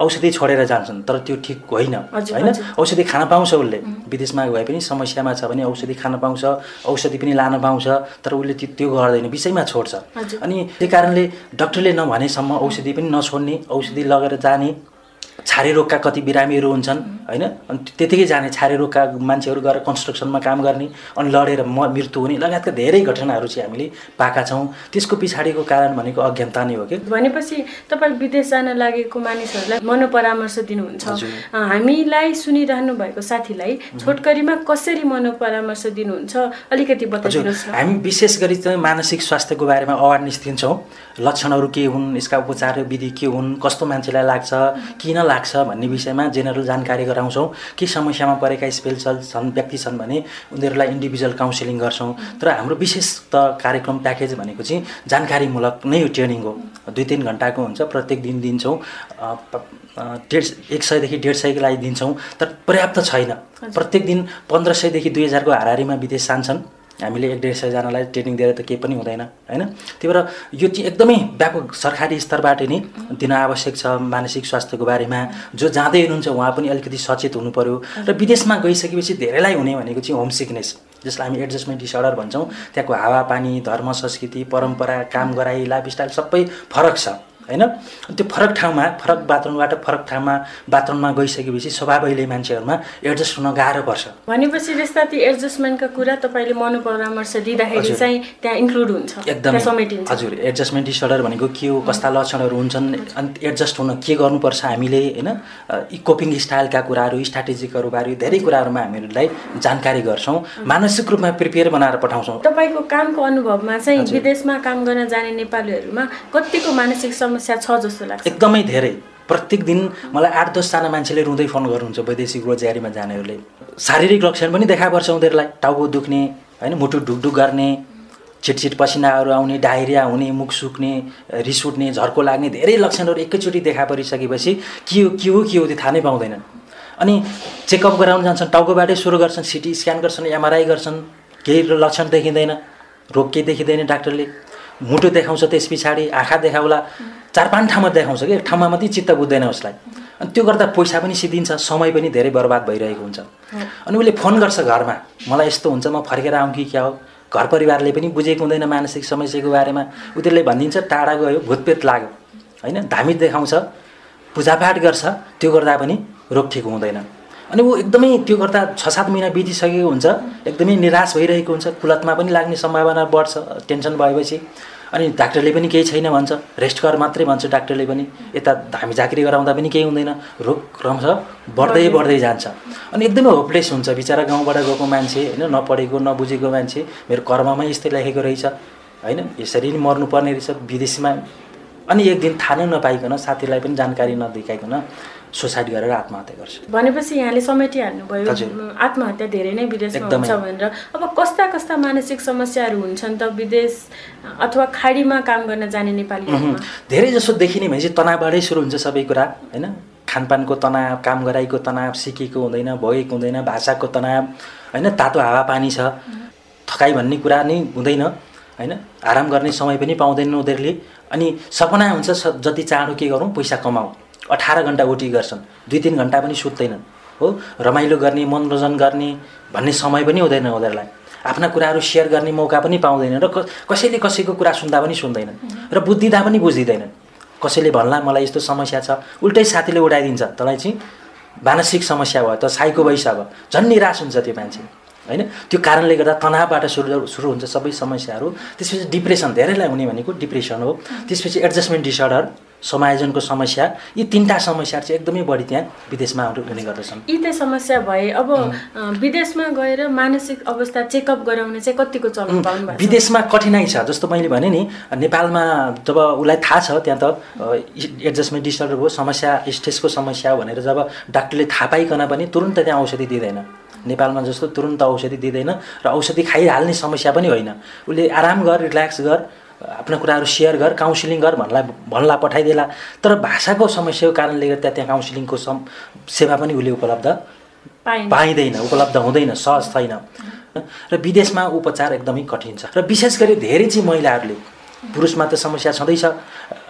औषधि छोडेर जान्छन् तर त्यो ठिक होइन होइन। औषधि खान पाउँछ उसले। विदेशमा गए पनि समस्यामा छ भने औषधि खान पाउँछ औषधि पनि लान पाउँछ तर उसले त्यो त्यो गर्दैन विषयमा छोड्छ। अनि त्यही कारणले डक्टरले नभनेसम्म औषधि पनि नछोड्ने औषधि लगेर जाने छारे रोगका कति बिरामीहरू हुन्छन् होइन? अनि त्यतिकै जाने छारे रोगका मान्छेहरू गएर कन्स्ट्रक्सनमा काम गर्ने अनि लडेर म मृत्यु हुने लगायतका धेरै घटनाहरू चाहिँ हामीले पाएका छौँ। त्यसको पछाडिको कारण भनेको अज्ञानता नै हो कि? भनेपछि तपाईँ विदेश जान लागेको मानिसहरूलाई मनोपरामर्श दिनुहुन्छ। हामीलाई सुनिरहनु भएको साथीलाई छोटकरीमा कसरी मनोपरामर्श दिनुहुन्छ अलिकति हजुर। बताइदिनुहोस् न। हामी विशेष गरी चाहिँ मानसिक स्वास्थ्यको बारेमा अवेरनेस दिन्छौँ। लक्षणहरू के हुन् यसका उपचार विधि के हुन् कस्तो मान्छेलाई लाग्छ किन लाग्छ भन्ने विषयमा जेनरल जानकारी गराउँछौँ। के समस्यामा परेका स्पेसल छन् व्यक्ति छन् भने उनीहरूलाई इन्डिभिजुअल काउन्सिलिङ गर्छौँ। तर हाम्रो विशेष त कार्यक्रम प्याकेज भनेको चाहिँ जानकारीमूलक नै यो ट्रेनिङ हो। दुई तिन घन्टाको हुन्छ प्रत्येक दिन दिन्छौँ। डेढ एक सयदेखि डेढ सयको लागि दिन्छौँ। तर पर्याप्त छैन। प्रत्येक दिन पन्ध्र सयदेखि दुई हजारको हाराहारीमा विदेश जान्छन्। हामीले एक डेढ सयजनालाई ट्रेनिङ दिएर त केही पनि हुँदैन होइन? त्यही भएर यो चाहिँ एकदमै व्यापक सरकारी स्तरबाट नै दिन आवश्यक छ मानसिक स्वास्थ्यको बारेमा। जो जाँदै हुनुहुन्छ उहाँ पनि अलिकति सचेत हुनु पर्यो र विदेशमा गइसकेपछि धेरैलाई हुने भनेको चाहिँ होम सिकनेस। जसलाई हामी एडजस्टमेन्ट डिसअर्डर भन्छौँ त्यहाँको हावापानी धर्म संस्कृति परम्परा काम गराइ लाइफस्टाइल सबै फरक छ। होइन? त्यो फरक ठाउँमा फरक बाथरुमबाट फरक ठाउँमा बाथरुममा गइसकेपछि स्वभावैले मान्छेहरूमा एडजस्ट हुन गाह्रो पर्छ। भनेपछि त्यस्ता ती एडजस्टमेन्टका कुरा तपाईँले मनोपरामर्श दिँदाखेरि। चाहिँ त्यहाँ इन्क्लुड हुन्छ एकदमै। हजुर। एडजस्टमेन्ट डिसअर्डर भनेको के हो कस्ता लक्षणहरू हुन्छन् अनि एडजस्ट हुन के गर्नुपर्छ हामीले होइन? कोपिङ स्टाइलका कुराहरू स्ट्राटेजिकहरू बारे धेरै कुराहरूमा हामीहरूलाई जानकारी गर्छौँ। मानसिक रूपमा प्रिपेयर बनाएर पठाउँछौँ। तपाईँको कामको अनुभवमा चाहिँ। विदेशमा काम गर्न जाने नेपालीहरूमा कतिको मानसिक समस्या छ जस्तो लाग्छ। एकदमै धेरै। प्रत्येक दिन मलाई आठ दसजना मान्छेले रुँदै फोन गर्नुहुन्छ वैदेशिक रोजगारीमा जानेहरूले। शारीरिक लक्षण पनि देखा पर्छ उनीहरूलाई। टाउको दुख्ने होइन मुटु ढुकढुक गर्ने छिटछिट पसिनाहरू आउने डायरिया हुने मुख सुक्ने रिस उठ्ने झर्को लाग्ने धेरै लक्षणहरू एकैचोटि देखा परिसकेपछि के हो के हो के हो त्यो थाहा नै पाउँदैनन्। अनि चेकअप गराउन जान्छन् टाउकोबाटै सुरु गर्छन् सिटी स्क्यान गर्छन् एमआरआई गर्छन् केही लक्षण देखिँदैन रोग केही देखिँदैन डाक्टरले। मुटु देखाउँछ त्यस पछाडि आँखा देखाउला। चार पाँच ठाउँमा देखाउँछ कि एक ठाउँमा मात्रै चित्त बुझ्दैन उसलाई। अनि त्यो गर्दा पैसा पनि सिद्धिन्छ समय पनि धेरै बर्बाद भइरहेको हुन्छ। अनि उसले फोन गर्छ घरमा मलाई यस्तो हुन्छ म फर्केर आउँ कि क्या हो? घर परिवारले पनि बुझेको हुँदैन मानसिक समस्याको बारेमा। उनीहरूले भनिदिन्छ टाढा गयो भूतपेत लाग्यो। होइन धामी देखाउँछ पूजापाठ गर्छ त्यो गर्दा पनि रोग ठिक हुँदैन। अनि ऊ एकदमै त्यो गर्दा छ सात महिना बितिसकेको हुन्छ एकदमै निराश भइरहेको हुन्छ कुलतमा पनि लाग्ने सम्भावना बढ्छ टेन्सन भएपछि। अनि डाक्टरले पनि केही छैन भन्छ। रेस्ट गर मात्रै भन्छ डाक्टरले पनि। यता धामी झाँक्री गराउँदा पनि केही हुँदैन। रोग क्रमशः बढ्दै बढ्दै जान्छ। अनि एकदमै होपलेस हुन्छ। बिचरा गाउँबाट गएको मान्छे होइन नपढेको नबुझेको मान्छे मेरो कर्ममा यस्तै लेखेको रहेछ। होइन यसरी नै मर्नुपर्ने रहेछ विदेशमा। अनि एक दिन थाहा नै नपाइकन साथीलाई पनि जानकारी नदेखाइकन सुसाइड गरेर आत्महत्या गर्छ। भनेपछि यहाँले समेटिहाल्नुभयो। आत्महत्या धेरै नै विदेशमा। हुन्छ भनेर। अब कस्ता कस्ता मानसिक समस्याहरू हुन्छन् त विदेश अथवा खाडीमा काम गर्न जाने नेपालीहरूमा धेरै जसो देखिने भनेपछि तनावबाटै सुरु हुन्छ सबै कुरा होइन? खानपानको तनाव काम गराइको तनाव सिकेको हुँदैन भोगेको हुँदैन भाषाको तनाव होइन? तातो हावापानी छ। थकाइ भन्ने कुरा नै हुँदैन होइन? आराम गर्ने समय पनि पाउँदैनन् उनीहरूले। अनि सपना हुन्छ जति चाँडो के गरौँ पैसा कमाऊ। अठार घन्टा ओटी गर्छन्। दुई तिन घन्टा पनि सुत्दैनन्। हो? रमाइलो गर्ने मनोरञ्जन गर्ने भन्ने समय पनि हुँदैन उनीहरूलाई। आफ्ना कुराहरू सेयर गर्ने मौका पनि पाउँदैनन् र कसैले कसैको कुरा सुन्दा पनि सुन्दैनन् र बुझिदिँदा पनि बुझिदिँदैनन्। कसैले भन्ला मलाई यस्तो समस्या छ। उल्टै साथीले उडाइदिन्छ तँलाई चाहिँ मानसिक समस्या भयो त साइको भइस अब झन् निराश हुन्छ त्यो मान्छे। होइन? त्यो कारणले गर्दा तनावबाट सुरु सुरु हुन्छ सबै समस्याहरू। त्यसपछि डिप्रेसन धेरैलाई हुने भनेको डिप्रेसन हो। त्यसपछि एडजस्टमेन्ट डिसअर्डर। समायोजनको समस्या यी तिनवटा समस्याहरू चाहिँ एकदमै बढी त्यहाँ विदेशमा हुने गर्दछन्। यी त समस्या भए अब विदेशमा गएर मानसिक अवस्था चेकअप गराउने चाहिँ कतिको चलन पाउनु? विदेशमा कठिनाइ छ जस्तो मैले भने नि नेपालमा जब उसलाई थाहा छ त्यहाँ त एडजस्टमेन्ट डिसअर्डर हो समस्या स्ट्रेसको समस्या हो भनेर जब डाक्टरले थाहा पाइकन पनि तुरन्त त्यहाँ औषधि दिँदैन। नेपालमा जस्तो तुरन्त औषधि दिँदैन र औषधि खाइहाल्ने समस्या पनि होइन। उसले आराम गर रिल्याक्स गर आफ्ना कुराहरू सेयर गर काउन्सिलिङ गर भन्ला भन्ला पठाइदिएला तर भाषाको समस्याको कारणले गर्दा त्यहाँ काउन्सिलिङको सम सेवा पनि उसले उपलब्ध पाइँदैन उपलब्ध हुँदैन सहज छैन। र विदेशमा उपचार एकदमै कठिन छ। र विशेष गरी धेरै चाहिँ महिलाहरूले पुरुषमा त समस्या छँदैछ।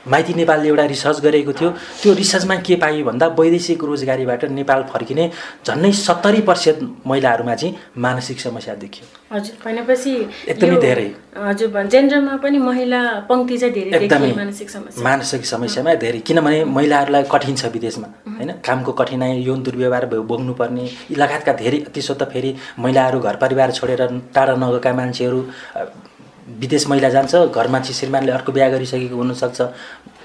माइती नेपालले एउटा रिसर्च गरेको थियो। त्यो रिसर्चमा के पाइयो भन्दा वैदेशिक रोजगारीबाट नेपाल फर्किने झन्डै सत्तरी पर्सेन्ट महिलाहरूमा चाहिँ मानसिक समस्या देखियो। हजुर भनेपछि एकदमै धेरै। हजुर जेन्डरमा पनि महिला पङ्क्ति चाहिँ धेरै एकदमै। मानसिक समस्या। मानसिक समस्यामा धेरै। किनभने महिलाहरूलाई कठिन छ विदेशमा होइन? कामको कठिनाइ यौन दुर्व्यवहार भोग्नुपर्ने लगायतका धेरै त्यसो त फेरि महिलाहरू घर परिवार छोडेर टाढा नगएका मान्छेहरू विदेश महिला जान्छ घरमा चाहिँ श्रीमानले अर्को बिहा गरिसकेको हुनसक्छ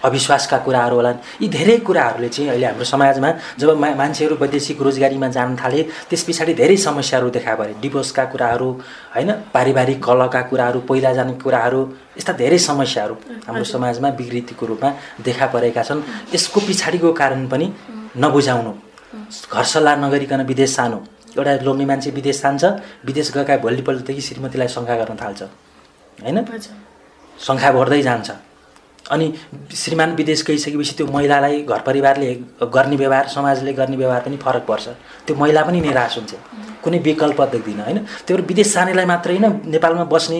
अविश्वासका कुराहरू होला। यी धेरै कुराहरूले चाहिँ अहिले हाम्रो समाजमा जब मा मान्छेहरू वैदेशिक रोजगारीमा जान थाले त्यस पछाडि धेरै समस्याहरू देखा परे। डिभोर्सका कुराहरू होइन? पारिवारिक कलहका कुराहरू पहिला जाने कुराहरू यस्ता धेरै समस्याहरू हाम्रो समाजमा विकृतिको रूपमा देखा परेका छन्। यसको पछाडिको कारण पनि नबुझाउनु घर सल्लाह नगरिकन विदेश सानो एउटा लोग्ने मान्छे विदेश जान्छ विदेश गएका भोलिपल्टदेखि श्रीमतीलाई शङ्का गर्न थाल्छ। होइन? सङ्ख्या बढ्दै जान्छ। अनि श्रीमान विदेश गइसकेपछि त्यो महिलालाई घर परिवारले गर्ने व्यवहार समाजले गर्ने व्यवहार पनि फरक पर्छ। त्यो महिला पनि निराश हुन्छ। कुनै विकल्प देख्दिनँ होइन? त्यही भएर विदेश जानेलाई मात्रै होइन नेपालमा बस्ने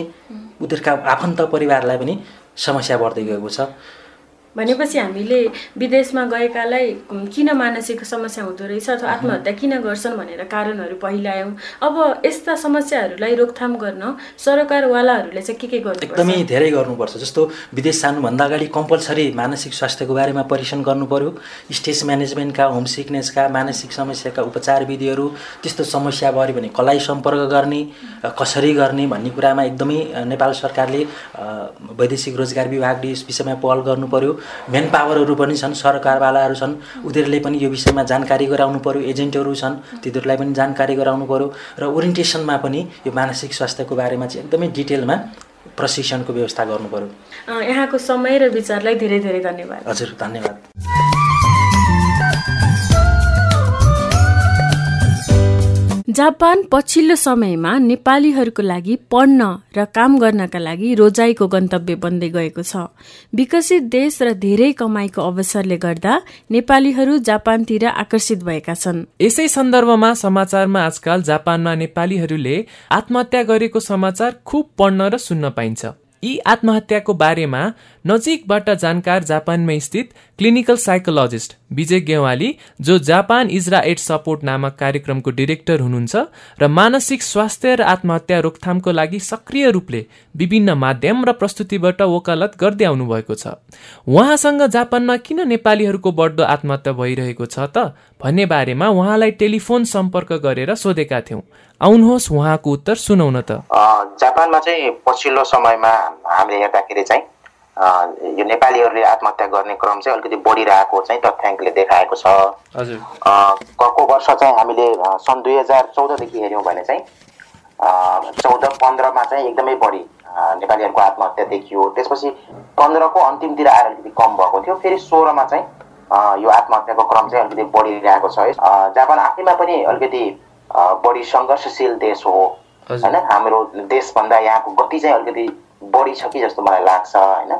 उनीहरूका आफन्त परिवारलाई पनि समस्या बढ्दै गएको छ। भनेपछि हामीले विदेशमा गएकालाई किन मानसिक समस्या हुँदो रहेछ अथवा आत्महत्या किन गर्छन् भनेर कारणहरू पहिलायौँ। अब यस्ता समस्याहरूलाई रोकथाम गर्न सरकारवालाहरूले चाहिँ के के गर्नुपर्छ? एकदमै धेरै गर्नुपर्छ। जस्तो विदेश जानुभन्दा अगाडि कम्पलसरी मानसिक स्वास्थ्यको बारेमा परीक्षण गर्नु पर्यो। स्ट्रेस म्यानेजमेन्टका होम सिकनेसका मानसिक समस्याका उपचार विधिहरू त्यस्तो समस्या भयो भने कसलाई सम्पर्क गर्ने कसरी गर्ने भन्ने कुरामा एकदमै नेपाल सरकारले वैदेशिक रोजगार विभागले यस विषयमा पहल गर्नु पर्यो। मेन पावरहरू पनि छन् सरकारवालाहरू छन्। उनीहरूले पनि यो विषयमा जानकारी गराउनु पर्यो एजेन्टहरू छन् तिनीहरूलाई पनि जानकारी गराउनु पर्यो र ओरिएन्टेसनमा पनि यो मानसिक स्वास्थ्यको बारेमा चाहिँ एकदमै डिटेलमा प्रशिक्षणको व्यवस्था गर्नु पर्यो। अँ, यहाँको समय र विचारलाई धेरै धेरै धन्यवाद। हजुर धन्यवाद। जापान पछिल्लो समयमा नेपालीहरूको लागि पढ्न र काम गर्नका लागि रोजाइको गन्तव्य बन्दै गएको छ। विकसित देश र धेरै कमाईको अवसरले गर्दा नेपालीहरू जापानतिर आकर्षित भएका छन्। यसै सन्दर्भमा समाचारमा आजकल जापानमा नेपालीहरूले आत्महत्या गरेको समाचार खुब पढ्न र सुन्न पाइन्छ। यी आत्महत्याको बारेमा नजिकबाट जानकार जापानमै स्थित क्लिनिकल साइकोलोजिस्ट विजय गेवाली जो जापान इजरा एड सपोर्ट नामक कार्यक्रमको डिरेक्टर हुनुहुन्छ र मानसिक स्वास्थ्य र आत्महत्या रोकथामको लागि सक्रिय रूपले विभिन्न माध्यम र प्रस्तुतिबाट वकालत गर्दै आउनु भएको छ। उहाँसँग जापानमा किन नेपालीहरूको बढ्दो आत्महत्या भइरहेको छ त भन्ने बारेमा उहाँलाई टेलिफोन सम्पर्क गरेर सोधेका थियौं। आउनुहोस् उहाँको उत्तर सुनौ न त। जापानमा चाहिँ पछिल्लो समयमा हामीले हेर्दाखेरि चाहिँ यो नेपालीहरूले आत्महत्या गर्ने क्रम चाहिँ अलिकति बढिरहेको चाहिँ तथ्याङ्कले देखाएको छ। हजुर। गएको वर्ष चाहिँ हामीले सन् दुई हजार चौधदेखि हेऱ्यौँ भने चाहिँ चौध पन्ध्रमा चाहिँ एकदमै बढी नेपालीहरूको आत्महत्या देखियो। त्यसपछि पन्ध्रको अन्तिमतिर आएर अलिकति कम भएको थियो। फेरि सोह्रमा चाहिँ यो आत्महत्याको क्रम चाहिँ अलिकति बढिरहेको छ। जापान आफैमा पनि अलिकति बढी सङ्घर्षशील देश हो। होइन हाम्रो देशभन्दा यहाँको गति चाहिँ अलिकति बढी छ कि जस्तो मलाई लाग्छ होइन?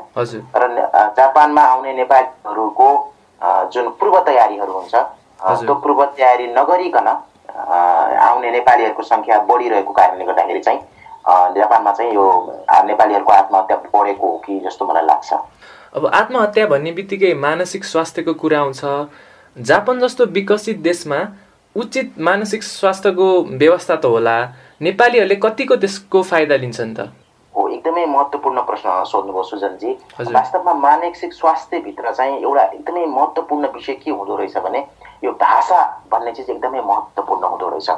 र जापानमा आउने नेपालीहरूको जुन पूर्व तयारीहरू हुन्छ त्यो पूर्व तयारी नगरिकन आउने नेपालीहरूको सङ्ख्या बढिरहेको कारणले गर्दाखेरि चाहिँ जापानमा चाहिँ यो नेपालीहरूको आत्महत्या बढेको हो कि जस्तो मलाई लाग्छ? अब आत्महत्या भन्ने बित्तिकै मानसिक स्वास्थ्यको कुरा आउँछ। जापान जस्तो विकसित देशमा उचित मानसिक स्वास्थ्यको व्यवस्था त होला। नेपालीहरूले कतिको त्यसको फाइदा लिन्छन् त? एकदमै महत्त्वपूर्ण प्रश्न सोध्नुभयो सुजनजी। वास्तवमा मानसिक स्वास्थ्यभित्र चाहिँ एउटा एकदमै महत्त्वपूर्ण विषय के हुँदो रहेछ भने यो भाषा भन्ने चिज एकदमै महत्त्वपूर्ण हुँदो रहेछ।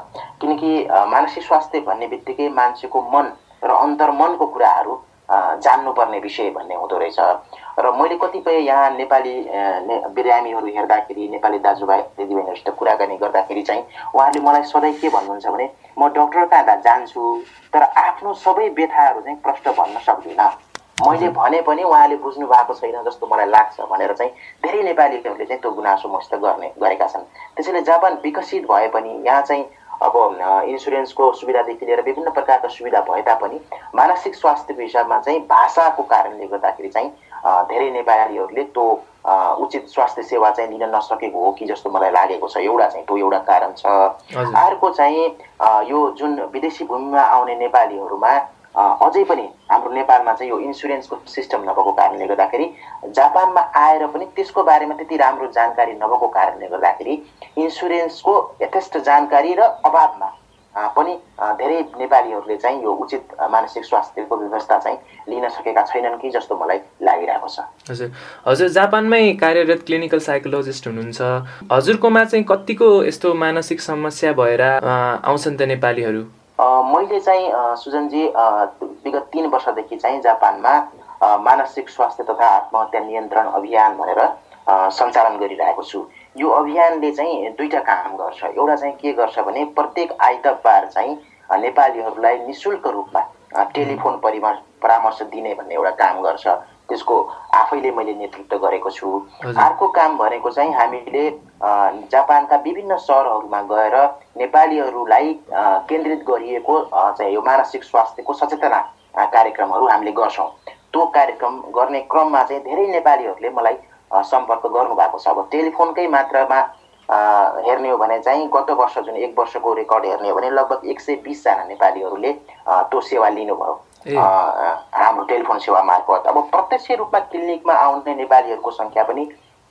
किनकि मानसिक स्वास्थ्य भन्ने बित्तिकै मान्छेको मन र अन्तर्मनको कुराहरू जान्नुपर्ने विषय भन्ने हुँदो रहेछ। र मैले कतिपय यहाँ नेपाली बिरामीहरू हेर्दाखेरि नेपाली दाजुभाइ दिदीबहिनीहरूसित कुराकानी गर्दाखेरि चाहिँ उहाँहरूले मलाई सधैँ के भन्नुहुन्छ भने म डक्टर कहाँ जान्छु? तर आफ्नो सबै व्यथाहरू चाहिँ प्रष्ट भन्न सक्दिनँ। मैले भने पनि उहाँले बुझ्नु भएको छैन जस्तो मलाई लाग्छ भनेर चाहिँ धेरै नेपालीहरूले चाहिँ त्यो गुनासो मस्त गर्ने गरेका छन्। त्यसैले जापान विकसित भए पनि यहाँ चाहिँ अब इन्सुरेन्सको सुविधादेखि लिएर विभिन्न प्रकारका सुविधा भए तापनि मानसिक स्वास्थ्यको हिसाबमा चाहिँ भाषाको कारणले गर्दाखेरि चाहिँ धेरै नेपालीहरूले त्यो उचित स्वास्थ्य सेवा चाहिँ लिन नसकेको हो कि जस्तो मलाई लागेको छ। एउटा चाहिँ त्यो एउटा कारण छ। अर्को चाहिँ यो जुन विदेशी भूमिमा आउने नेपालीहरूमा अझै पनि हाम्रो नेपालमा चाहिँ यो इन्सुरेन्सको सिस्टम नभएको कारणले गर्दाखेरि जापानमा आएर पनि त्यसको बारेमा त्यति राम्रो जानकारी नभएको कारणले गर्दाखेरि इन्सुरेन्सको यथेष्ट जानकारी र अभावमा पनि धेरै नेपालीहरूले चाहिँ यो उचित मानसिक स्वास्थ्यको व्यवस्था चाहिँ लिन सकेका छैनन् कि जस्तो मलाई लागिरहेको छ। हजुर। हजुर जापानमै कार्यरत क्लिनिकल साइकोलोजिस्ट हुनुहुन्छ। हजुरकोमा चाहिँ कतिको यस्तो मानसिक समस्या भएर आउँछन् त नेपालीहरू? मैले चाहिँ सुजनजी विगत तिन वर्षदेखि चाहिँ जापानमा मानसिक स्वास्थ्य तथा आत्महत्या नियन्त्रण अभियान भनेर सञ्चालन गरिरहेको छु। यो अभियानले चाहिँ दुईवटा काम गर्छ। एउटा चाहिँ के गर्छ भने प्रत्येक आइतबार चाहिँ नेपालीहरूलाई नि शुल्क रूपमा टेलिफोन परिमर्श परामर्श दिने भन्ने एउटा काम गर्छ। त्यसको आफैले मैले नेतृत्व गरेको छु। अर्को काम भनेको चाहिँ हामीले जापानका विभिन्न सहरहरूमा गएर नेपालीहरूलाई केन्द्रित गरिएको चाहिँ यो मानसिक स्वास्थ्यको सचेतना कार्यक्रमहरू हामीले गर्छौँ। त्यो कार्यक्रम गर्ने क्रममा चाहिँ धेरै नेपालीहरूले मलाई सम्पर्क गर्नुभएको छ। अब टेलिफोनकै मात्रामा हेर्ने हो भने चाहिँ गत वर्ष जुन एक वर्षको रेकर्ड हेर्ने हो भने लगभग एक सय बिसजना नेपालीहरूले त्यो सेवा लिनुभयो। हाम्रो टेलिफोन सेवा मार्फत। अब प्रत्यक्ष रूपमा क्लिनिकमा आउने नेपालीहरूको सङ्ख्या पनि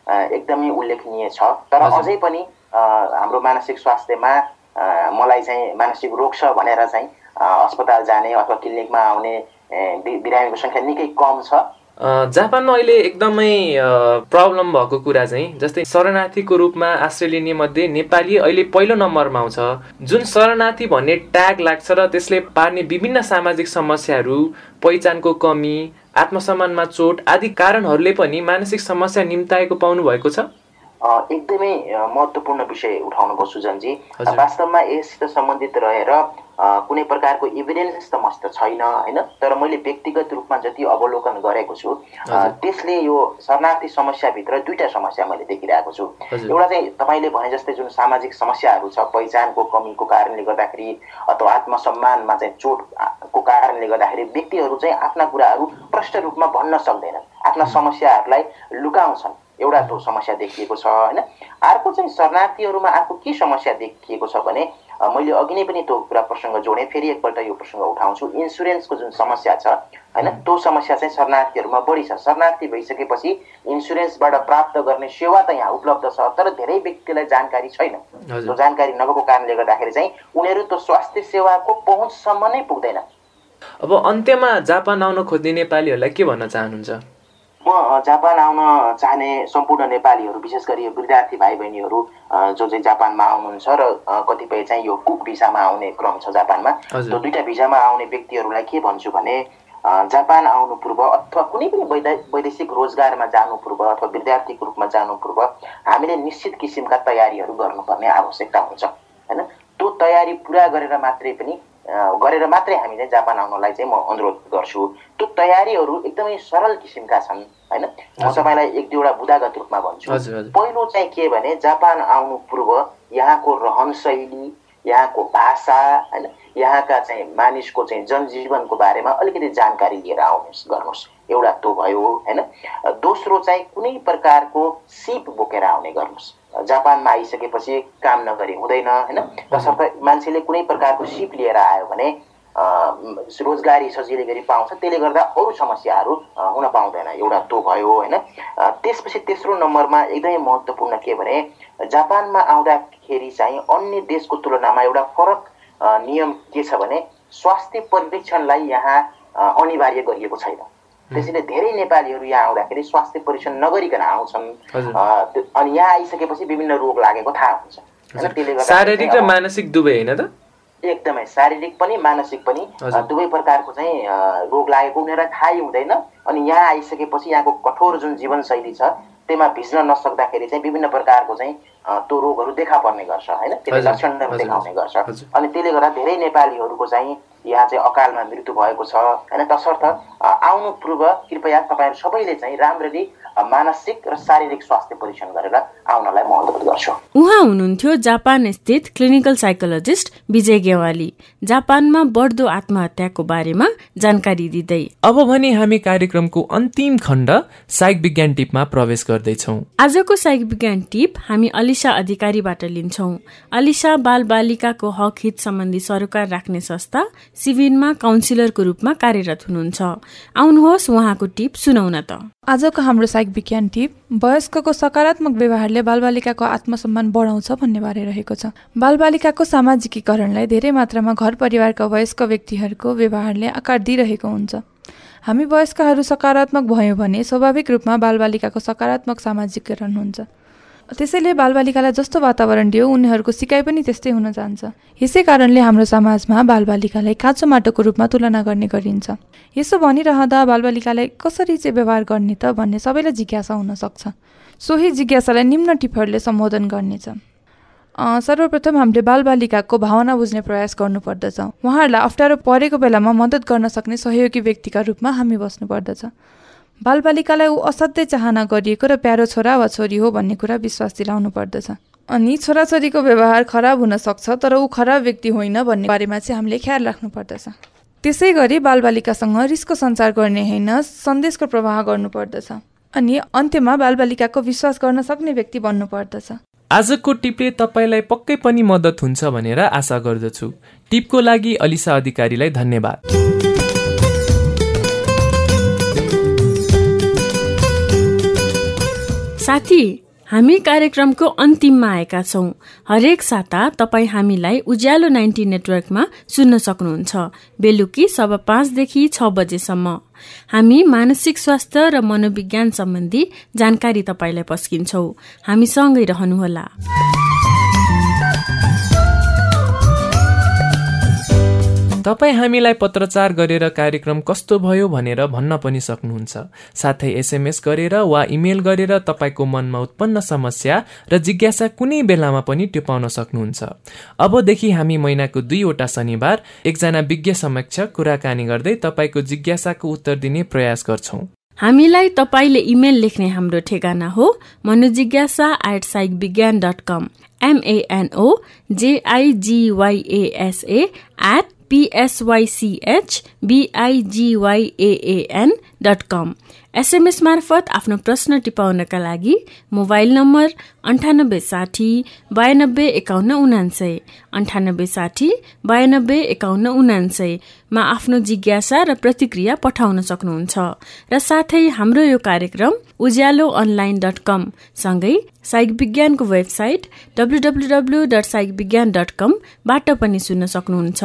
एकदमै उल्लेखनीय छ। तर अझै पनि हाम्रो मानसिक स्वास्थ्यमा मलाई चाहिँ मानसिक रोग छ भनेर चाहिँ अस्पताल जाने अथवा क्लिनिकमा आउने बिरामीको सङ्ख्या निकै कम छ। जापानमा अहिले एकदमै प्रब्लम भएको कुरा चाहिँ जस्तै शरणार्थीको रूपमा आश्रय लिने मध्ये नेपाली अहिले पहिलो नम्बरमा आउँछ। जुन शरणार्थी भन्ने ट्याग लाग्छ र त्यसले पार्ने विभिन्न सामाजिक समस्याहरू पहिचानको कमी आत्मसम्मानमा चोट आदि कारणहरूले पनि मानसिक समस्या निम्ताएको पाउनु भएको छ एकदमै महत्त्वपूर्ण विषय उठाउनुभयो सुजनजी। वास्तवमा यससित सम्बन्धित रहेर कुनै प्रकारको इभिडेन्स त मस्त छैन होइन? तर मैले व्यक्तिगत रूपमा जति अवलोकन गरेको छु त्यसले यो शरणार्थी समस्याभित्र दुईवटा समस्या मैले देखिरहेको छु। एउटा चाहिँ तपाईँले भने जस्तै जुन सामाजिक समस्याहरू छ पहिचानको कमीको कारणले गर्दाखेरि अथवा आत्मसम्मानमा चाहिँ चोटको कारणले गर्दाखेरि व्यक्तिहरू चाहिँ आफ्ना कुराहरू प्रष्ट रूपमा भन्न सक्दैनन्। आफ्ना समस्याहरूलाई लुकाउँछन्। एउटा त्यो समस्या देखिएको छ होइन? अर्को चाहिँ शरणार्थीहरूमा अर्को के समस्या देखिएको छ भने मैले अघि नै पनि त्यो कुरा प्रसङ्ग जोडेँ फेरि एकपल्ट यो प्रसङ्ग उठाउँछु। इन्सुरेन्सको जुन समस्या छ होइन त्यो समस्या चाहिँ शरणार्थीहरूमा बढी छ। शरणार्थी भइसकेपछि इन्सुरेन्सबाट प्राप्त गर्ने सेवा त यहाँ उपलब्ध छ तर धेरै व्यक्तिलाई जानकारी छैन। त्यो जानकारी नभएको कारणले गर्दाखेरि चाहिँ उनीहरू त्यो स्वास्थ्य सेवाको पहुँचसम्म नै पुग्दैन। अब अन्त्यमा जापान आउन खोज्ने नेपालीहरूलाई के भन्न चाहनुहुन्छ? म जापान आउन चाहने सम्पूर्ण नेपालीहरू विशेष गरी विद्यार्थी भाइ बहिनीहरू जो चाहिँ जापानमा आउनुहुन्छ र कतिपय चाहिँ यो कुक भिसामा आउने क्रम छ जापानमा त्यो दुइटा भिसामा आउने व्यक्तिहरूलाई के भन्छु भने जापान आउनु पूर्व अथवा कुनै पनि वैदेशिक रोजगारमा जानु पूर्व अथवा विद्यार्थीको रूपमा जानु पूर्व हामीले निश्चित किसिमका तयारीहरू गर्नुपर्ने आवश्यकता हुन्छ होइन? त्यो तयारी पुरा गरेर मात्रै पनि गरेर मात्रै हामी चाहिँ जापान आउनलाई चाहिँ म अनुरोध गर्छु। त्यो तयारीहरू एकदमै सरल किसिमका छन् होइन? म तपाईँलाई एक दुईवटा बुदागत रूपमा भन्छु। पहिलो चाहिँ के भने जापान आउनु पूर्व यहाँको रहन शैली यहाँको भाषा होइन? यहाँका चाहिँ मानिसको चाहिँ जनजीवनको बारेमा अलिकति जानकारी लिएर आउनुहोस् गर्नुहोस्। एउटा त्यो भयो होइन? दोस्रो चाहिँ कुनै प्रकारको सिप बोकेर आउने गर्नुहोस्। जापानमा आइसकेपछि काम नगरी हुँदैन होइन? तसर्थ मान्छेले कुनै प्रकारको सिप लिएर आयो भने रोजगारी सजिलै गरी पाउँछ त्यसले गर्दा अरू समस्याहरू हुन पाउँदैन। एउटा त्यो भयो होइन? त्यसपछि तेस्रो नम्बरमा एकदमै महत्त्वपूर्ण के भने जापानमा आउँदाखेरि चाहिँ अन्य देशको तुलनामा एउटा फरक नियम के छ भने स्वास्थ्य परीक्षणलाई यहाँ अनिवार्य गरिएको छैन। त्यसैले धेरै नेपालीहरू यहाँ आउँदाखेरि स्वास्थ्य परीक्षण नगरिकन आउँछन्। अनि यहाँ आइसकेपछि विभिन्न रोग लागेको थाहा हुन्छ। शारीरिक र मानसिक दुवै होइन त? एकदमै शारीरिक पनि मानसिक पनि दुवै प्रकारको चाहिँ रोग लागेको उनीहरूलाई थाहै हुँदैन। अनि यहाँ आइसकेपछि यहाँको कठोर जुन जीवनशैली छ त्यसमा भिज्न नसक्दाखेरि चाहिँ विभिन्न प्रकारको चाहिँ त्यो रोगहरू देखा पर्ने गर्छ होइन? त्यसले लक्षणहरू देखाउने गर्छ। अनि त्यसले गर्दा धेरै नेपालीहरूको चाहिँ यहाँ चाहिँ अकालमा मृत्यु भएको छ होइन? तसर्थ आउनु पूर्व कृपया तपाईँहरू सबैले चाहिँ राम्ररी मानसिक र शारीरिक स्वास्थ्य परीक्षण गरेर आउनलाई म अनुरोध गर्छु उहाँ हुनुहुन्थ्यो जापान स्थित क्लिनिकल साइकोलोजिस्ट विजय गेवाली। जापानमा बढ्दो आत्महत्याको बारेमा जानकारी दिँदै। अब भने हामी कार्यक्रमको अन्तिम खण्ड साइक विज्ञान टिपमा प्रवेश गर्दैछौ। आजको साइक विज्ञान टिप हामी अलिसा अधिकारीबाट लिन्छौ। अलिसा बाल बालिकाको हक हित सम्बन्धी सरोकार राख्ने संस्था सिभिनमा काउन्सिलरको रूपमा कार्यरत हुनुहुन्छ। आउनुहोस् उहाँको टिप सुनाउन त। आजको हाम्रो साइक विज्ञान टिप वयस्कको सकारात्मक व्यवहारले बालबालिकाको आत्मसम्मान बढाउँछ भन्ने बारे रहेको छ। बालबालिकाको सामाजिकीकरणलाई धेरै मात्रामा घर परिवारका वयस्क व्यक्तिहरूको व्यवहारले आकार दिइरहेको हुन्छ। हामी वयस्कहरू सकारात्मक भयौँ भने स्वाभाविक रूपमा बालबालिकाको सकारात्मक सामाजिकरण हुन्छ। त्यसैले बालबालिकालाई जस्तो वातावरण दियो उनीहरूको सिकाइ पनि त्यस्तै हुन जान्छ। यसै कारणले हाम्रो समाजमा बालबालिकालाई काँचो माटोको रूपमा तुलना गर्ने गरिन्छ। यसो भनिरहँदा बालबालिकालाई कसरी चाहिँ व्यवहार गर्ने त भन्ने सबैलाई जिज्ञासा हुनसक्छ सोही जिज्ञासालाई निम्न टिपहरूले सम्बोधन गर्नेछ। सर्वप्रथम हामीले बालबालिकाको भावना बुझ्ने प्रयास गर्नुपर्दछ। उहाँहरूलाई अप्ठ्यारो परेको बेलामा मद्दत गर्न सक्ने सहयोगी व्यक्तिका रूपमा हामी बस्नुपर्दछ। बालबालिकालाई ऊ असाध्यै चाहना गरिएको र प्यारो छोरा वा छोरी हो भन्ने कुरा विश्वास दिलाउनु पर्दछ। अनि छोराछोरीको व्यवहार खराब हुन सक्छ तर ऊ खराब व्यक्ति होइन भन्ने बारेमा चाहिँ हामीले ख्याल राख्नु पर्दछ। त्यसै गरी बालबालिकासँग रिसको सञ्चार गर्ने होइन सन्देशको प्रवाह गर्नुपर्दछ अनि अन्त्यमा बालबालिकाको विश्वास गर्न सक्ने व्यक्ति बन्नु पर्दछ। आजको टिपले तपाईँलाई पक्कै पनि मद्दत हुन्छ भनेर आशा गर्दछु। टिपको लागि अलिसा अधिकारीलाई धन्यवाद। साथी हामी कार्यक्रमको अन्तिममा आएका छौँ। हरेक साता तपाईँ हामीलाई उज्यालो नाइन्टी नेटवर्कमा सुन्न सक्नुहुन्छ। बेलुकी सब पाँचदेखि छ बजेसम्म। हामी मानसिक स्वास्थ्य र मनोविज्ञान सम्बन्धी जानकारी तपाईँलाई पस्किन्छौ। हामीसँगै रहनुहोला। तपाईँ हामीलाई पत्रचार गरेर कार्यक्रम कस्तो भयो भनेर भन्न पनि सक्नुहुन्छ। साथै एसएमएस गरेर वा इमेल गरेर तपाईँको मनमा उत्पन्न समस्या र जिज्ञासा कुनै बेलामा पनि टिपाउन सक्नुहुन्छ। अबदेखि हामी महिनाको दुईवटा शनिबार एकजना विज्ञ समक्ष कुराकानी गर्दै तपाईँको जिज्ञासाको उत्तर दिने प्रयास गर्छौँ। हामीलाई तपाईँले इमेल लेख्ने हाम्रो ठेगाना हो मनोजिज्ञासा एट साइक विज्ञान dot com M N O J I G Y S A at P S Y C H B I G Y A A N dot com. SMS मार्फत आफ्नो प्रश्न टिपाउनका लागि मोबाइल नम्बर अन्ठानब्बे साठी बयानब्बे एकाउन्न उनान्सय अन्ठानब्बे साठी बयानब्बे एकाउन्न उनान्सयमा आफ्नो जिज्ञासा र प्रतिक्रिया पठाउन सक्नुहुन्छ र साथै हाम्रो यो कार्यक्रम उज्यालो अनलाइन डट कम सँगै साइक विज्ञानको website W W W dot psych Vigyan dot कमबाट पनि सुन्न सक्नुहुन्छ।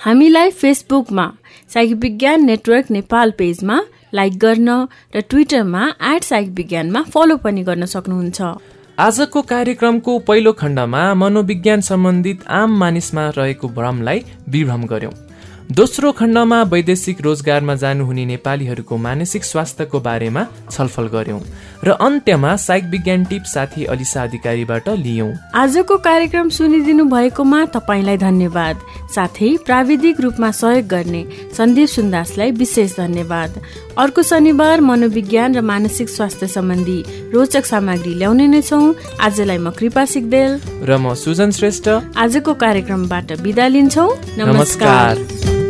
हामीलाई फेसबुकमा साइक विज्ञान नेटवर्क नेपाल पेजमा लाइक गर्न र ट्विटरमा एट साइक विज्ञानमा फलो पनि गर्न सक्नुहुन्छ। आजको कार्यक्रमको पहिलो खण्डमा मनोविज्ञान सम्बन्धित आम मानिसमा रहेको भ्रमलाई विभ्रम गर्यौं। दोस्रो खण्डमा वैदेशिक रोजगारमा जानुहुने नेपालीहरूको मानसिक स्वास्थ्यको बारेमा छलफल गर्यौं र अन्त्यमा साइक विज्ञान टिप साथी अलिसा अधिकारीबाट लियौं। आजको कार्यक्रम सुनिदिनु भएकोमा तपाईँलाई धन्यवाद। साथै प्राविधिक रूपमा सहयोग गर्ने सन्दीप सुन्दासलाई विशेष धन्यवाद। अर्को शनिबार मनोविज्ञान र मानसिक स्वास्थ्य सम्बन्धी रोचक सामग्री ल्याउने नै छौँ। आजलाई म कृपा सिक्देल र म सुजन श्रेष्ठ। आजको कार्यक्रमबाट बिदा लिन्छौ। नमस्कार, नमस्कार।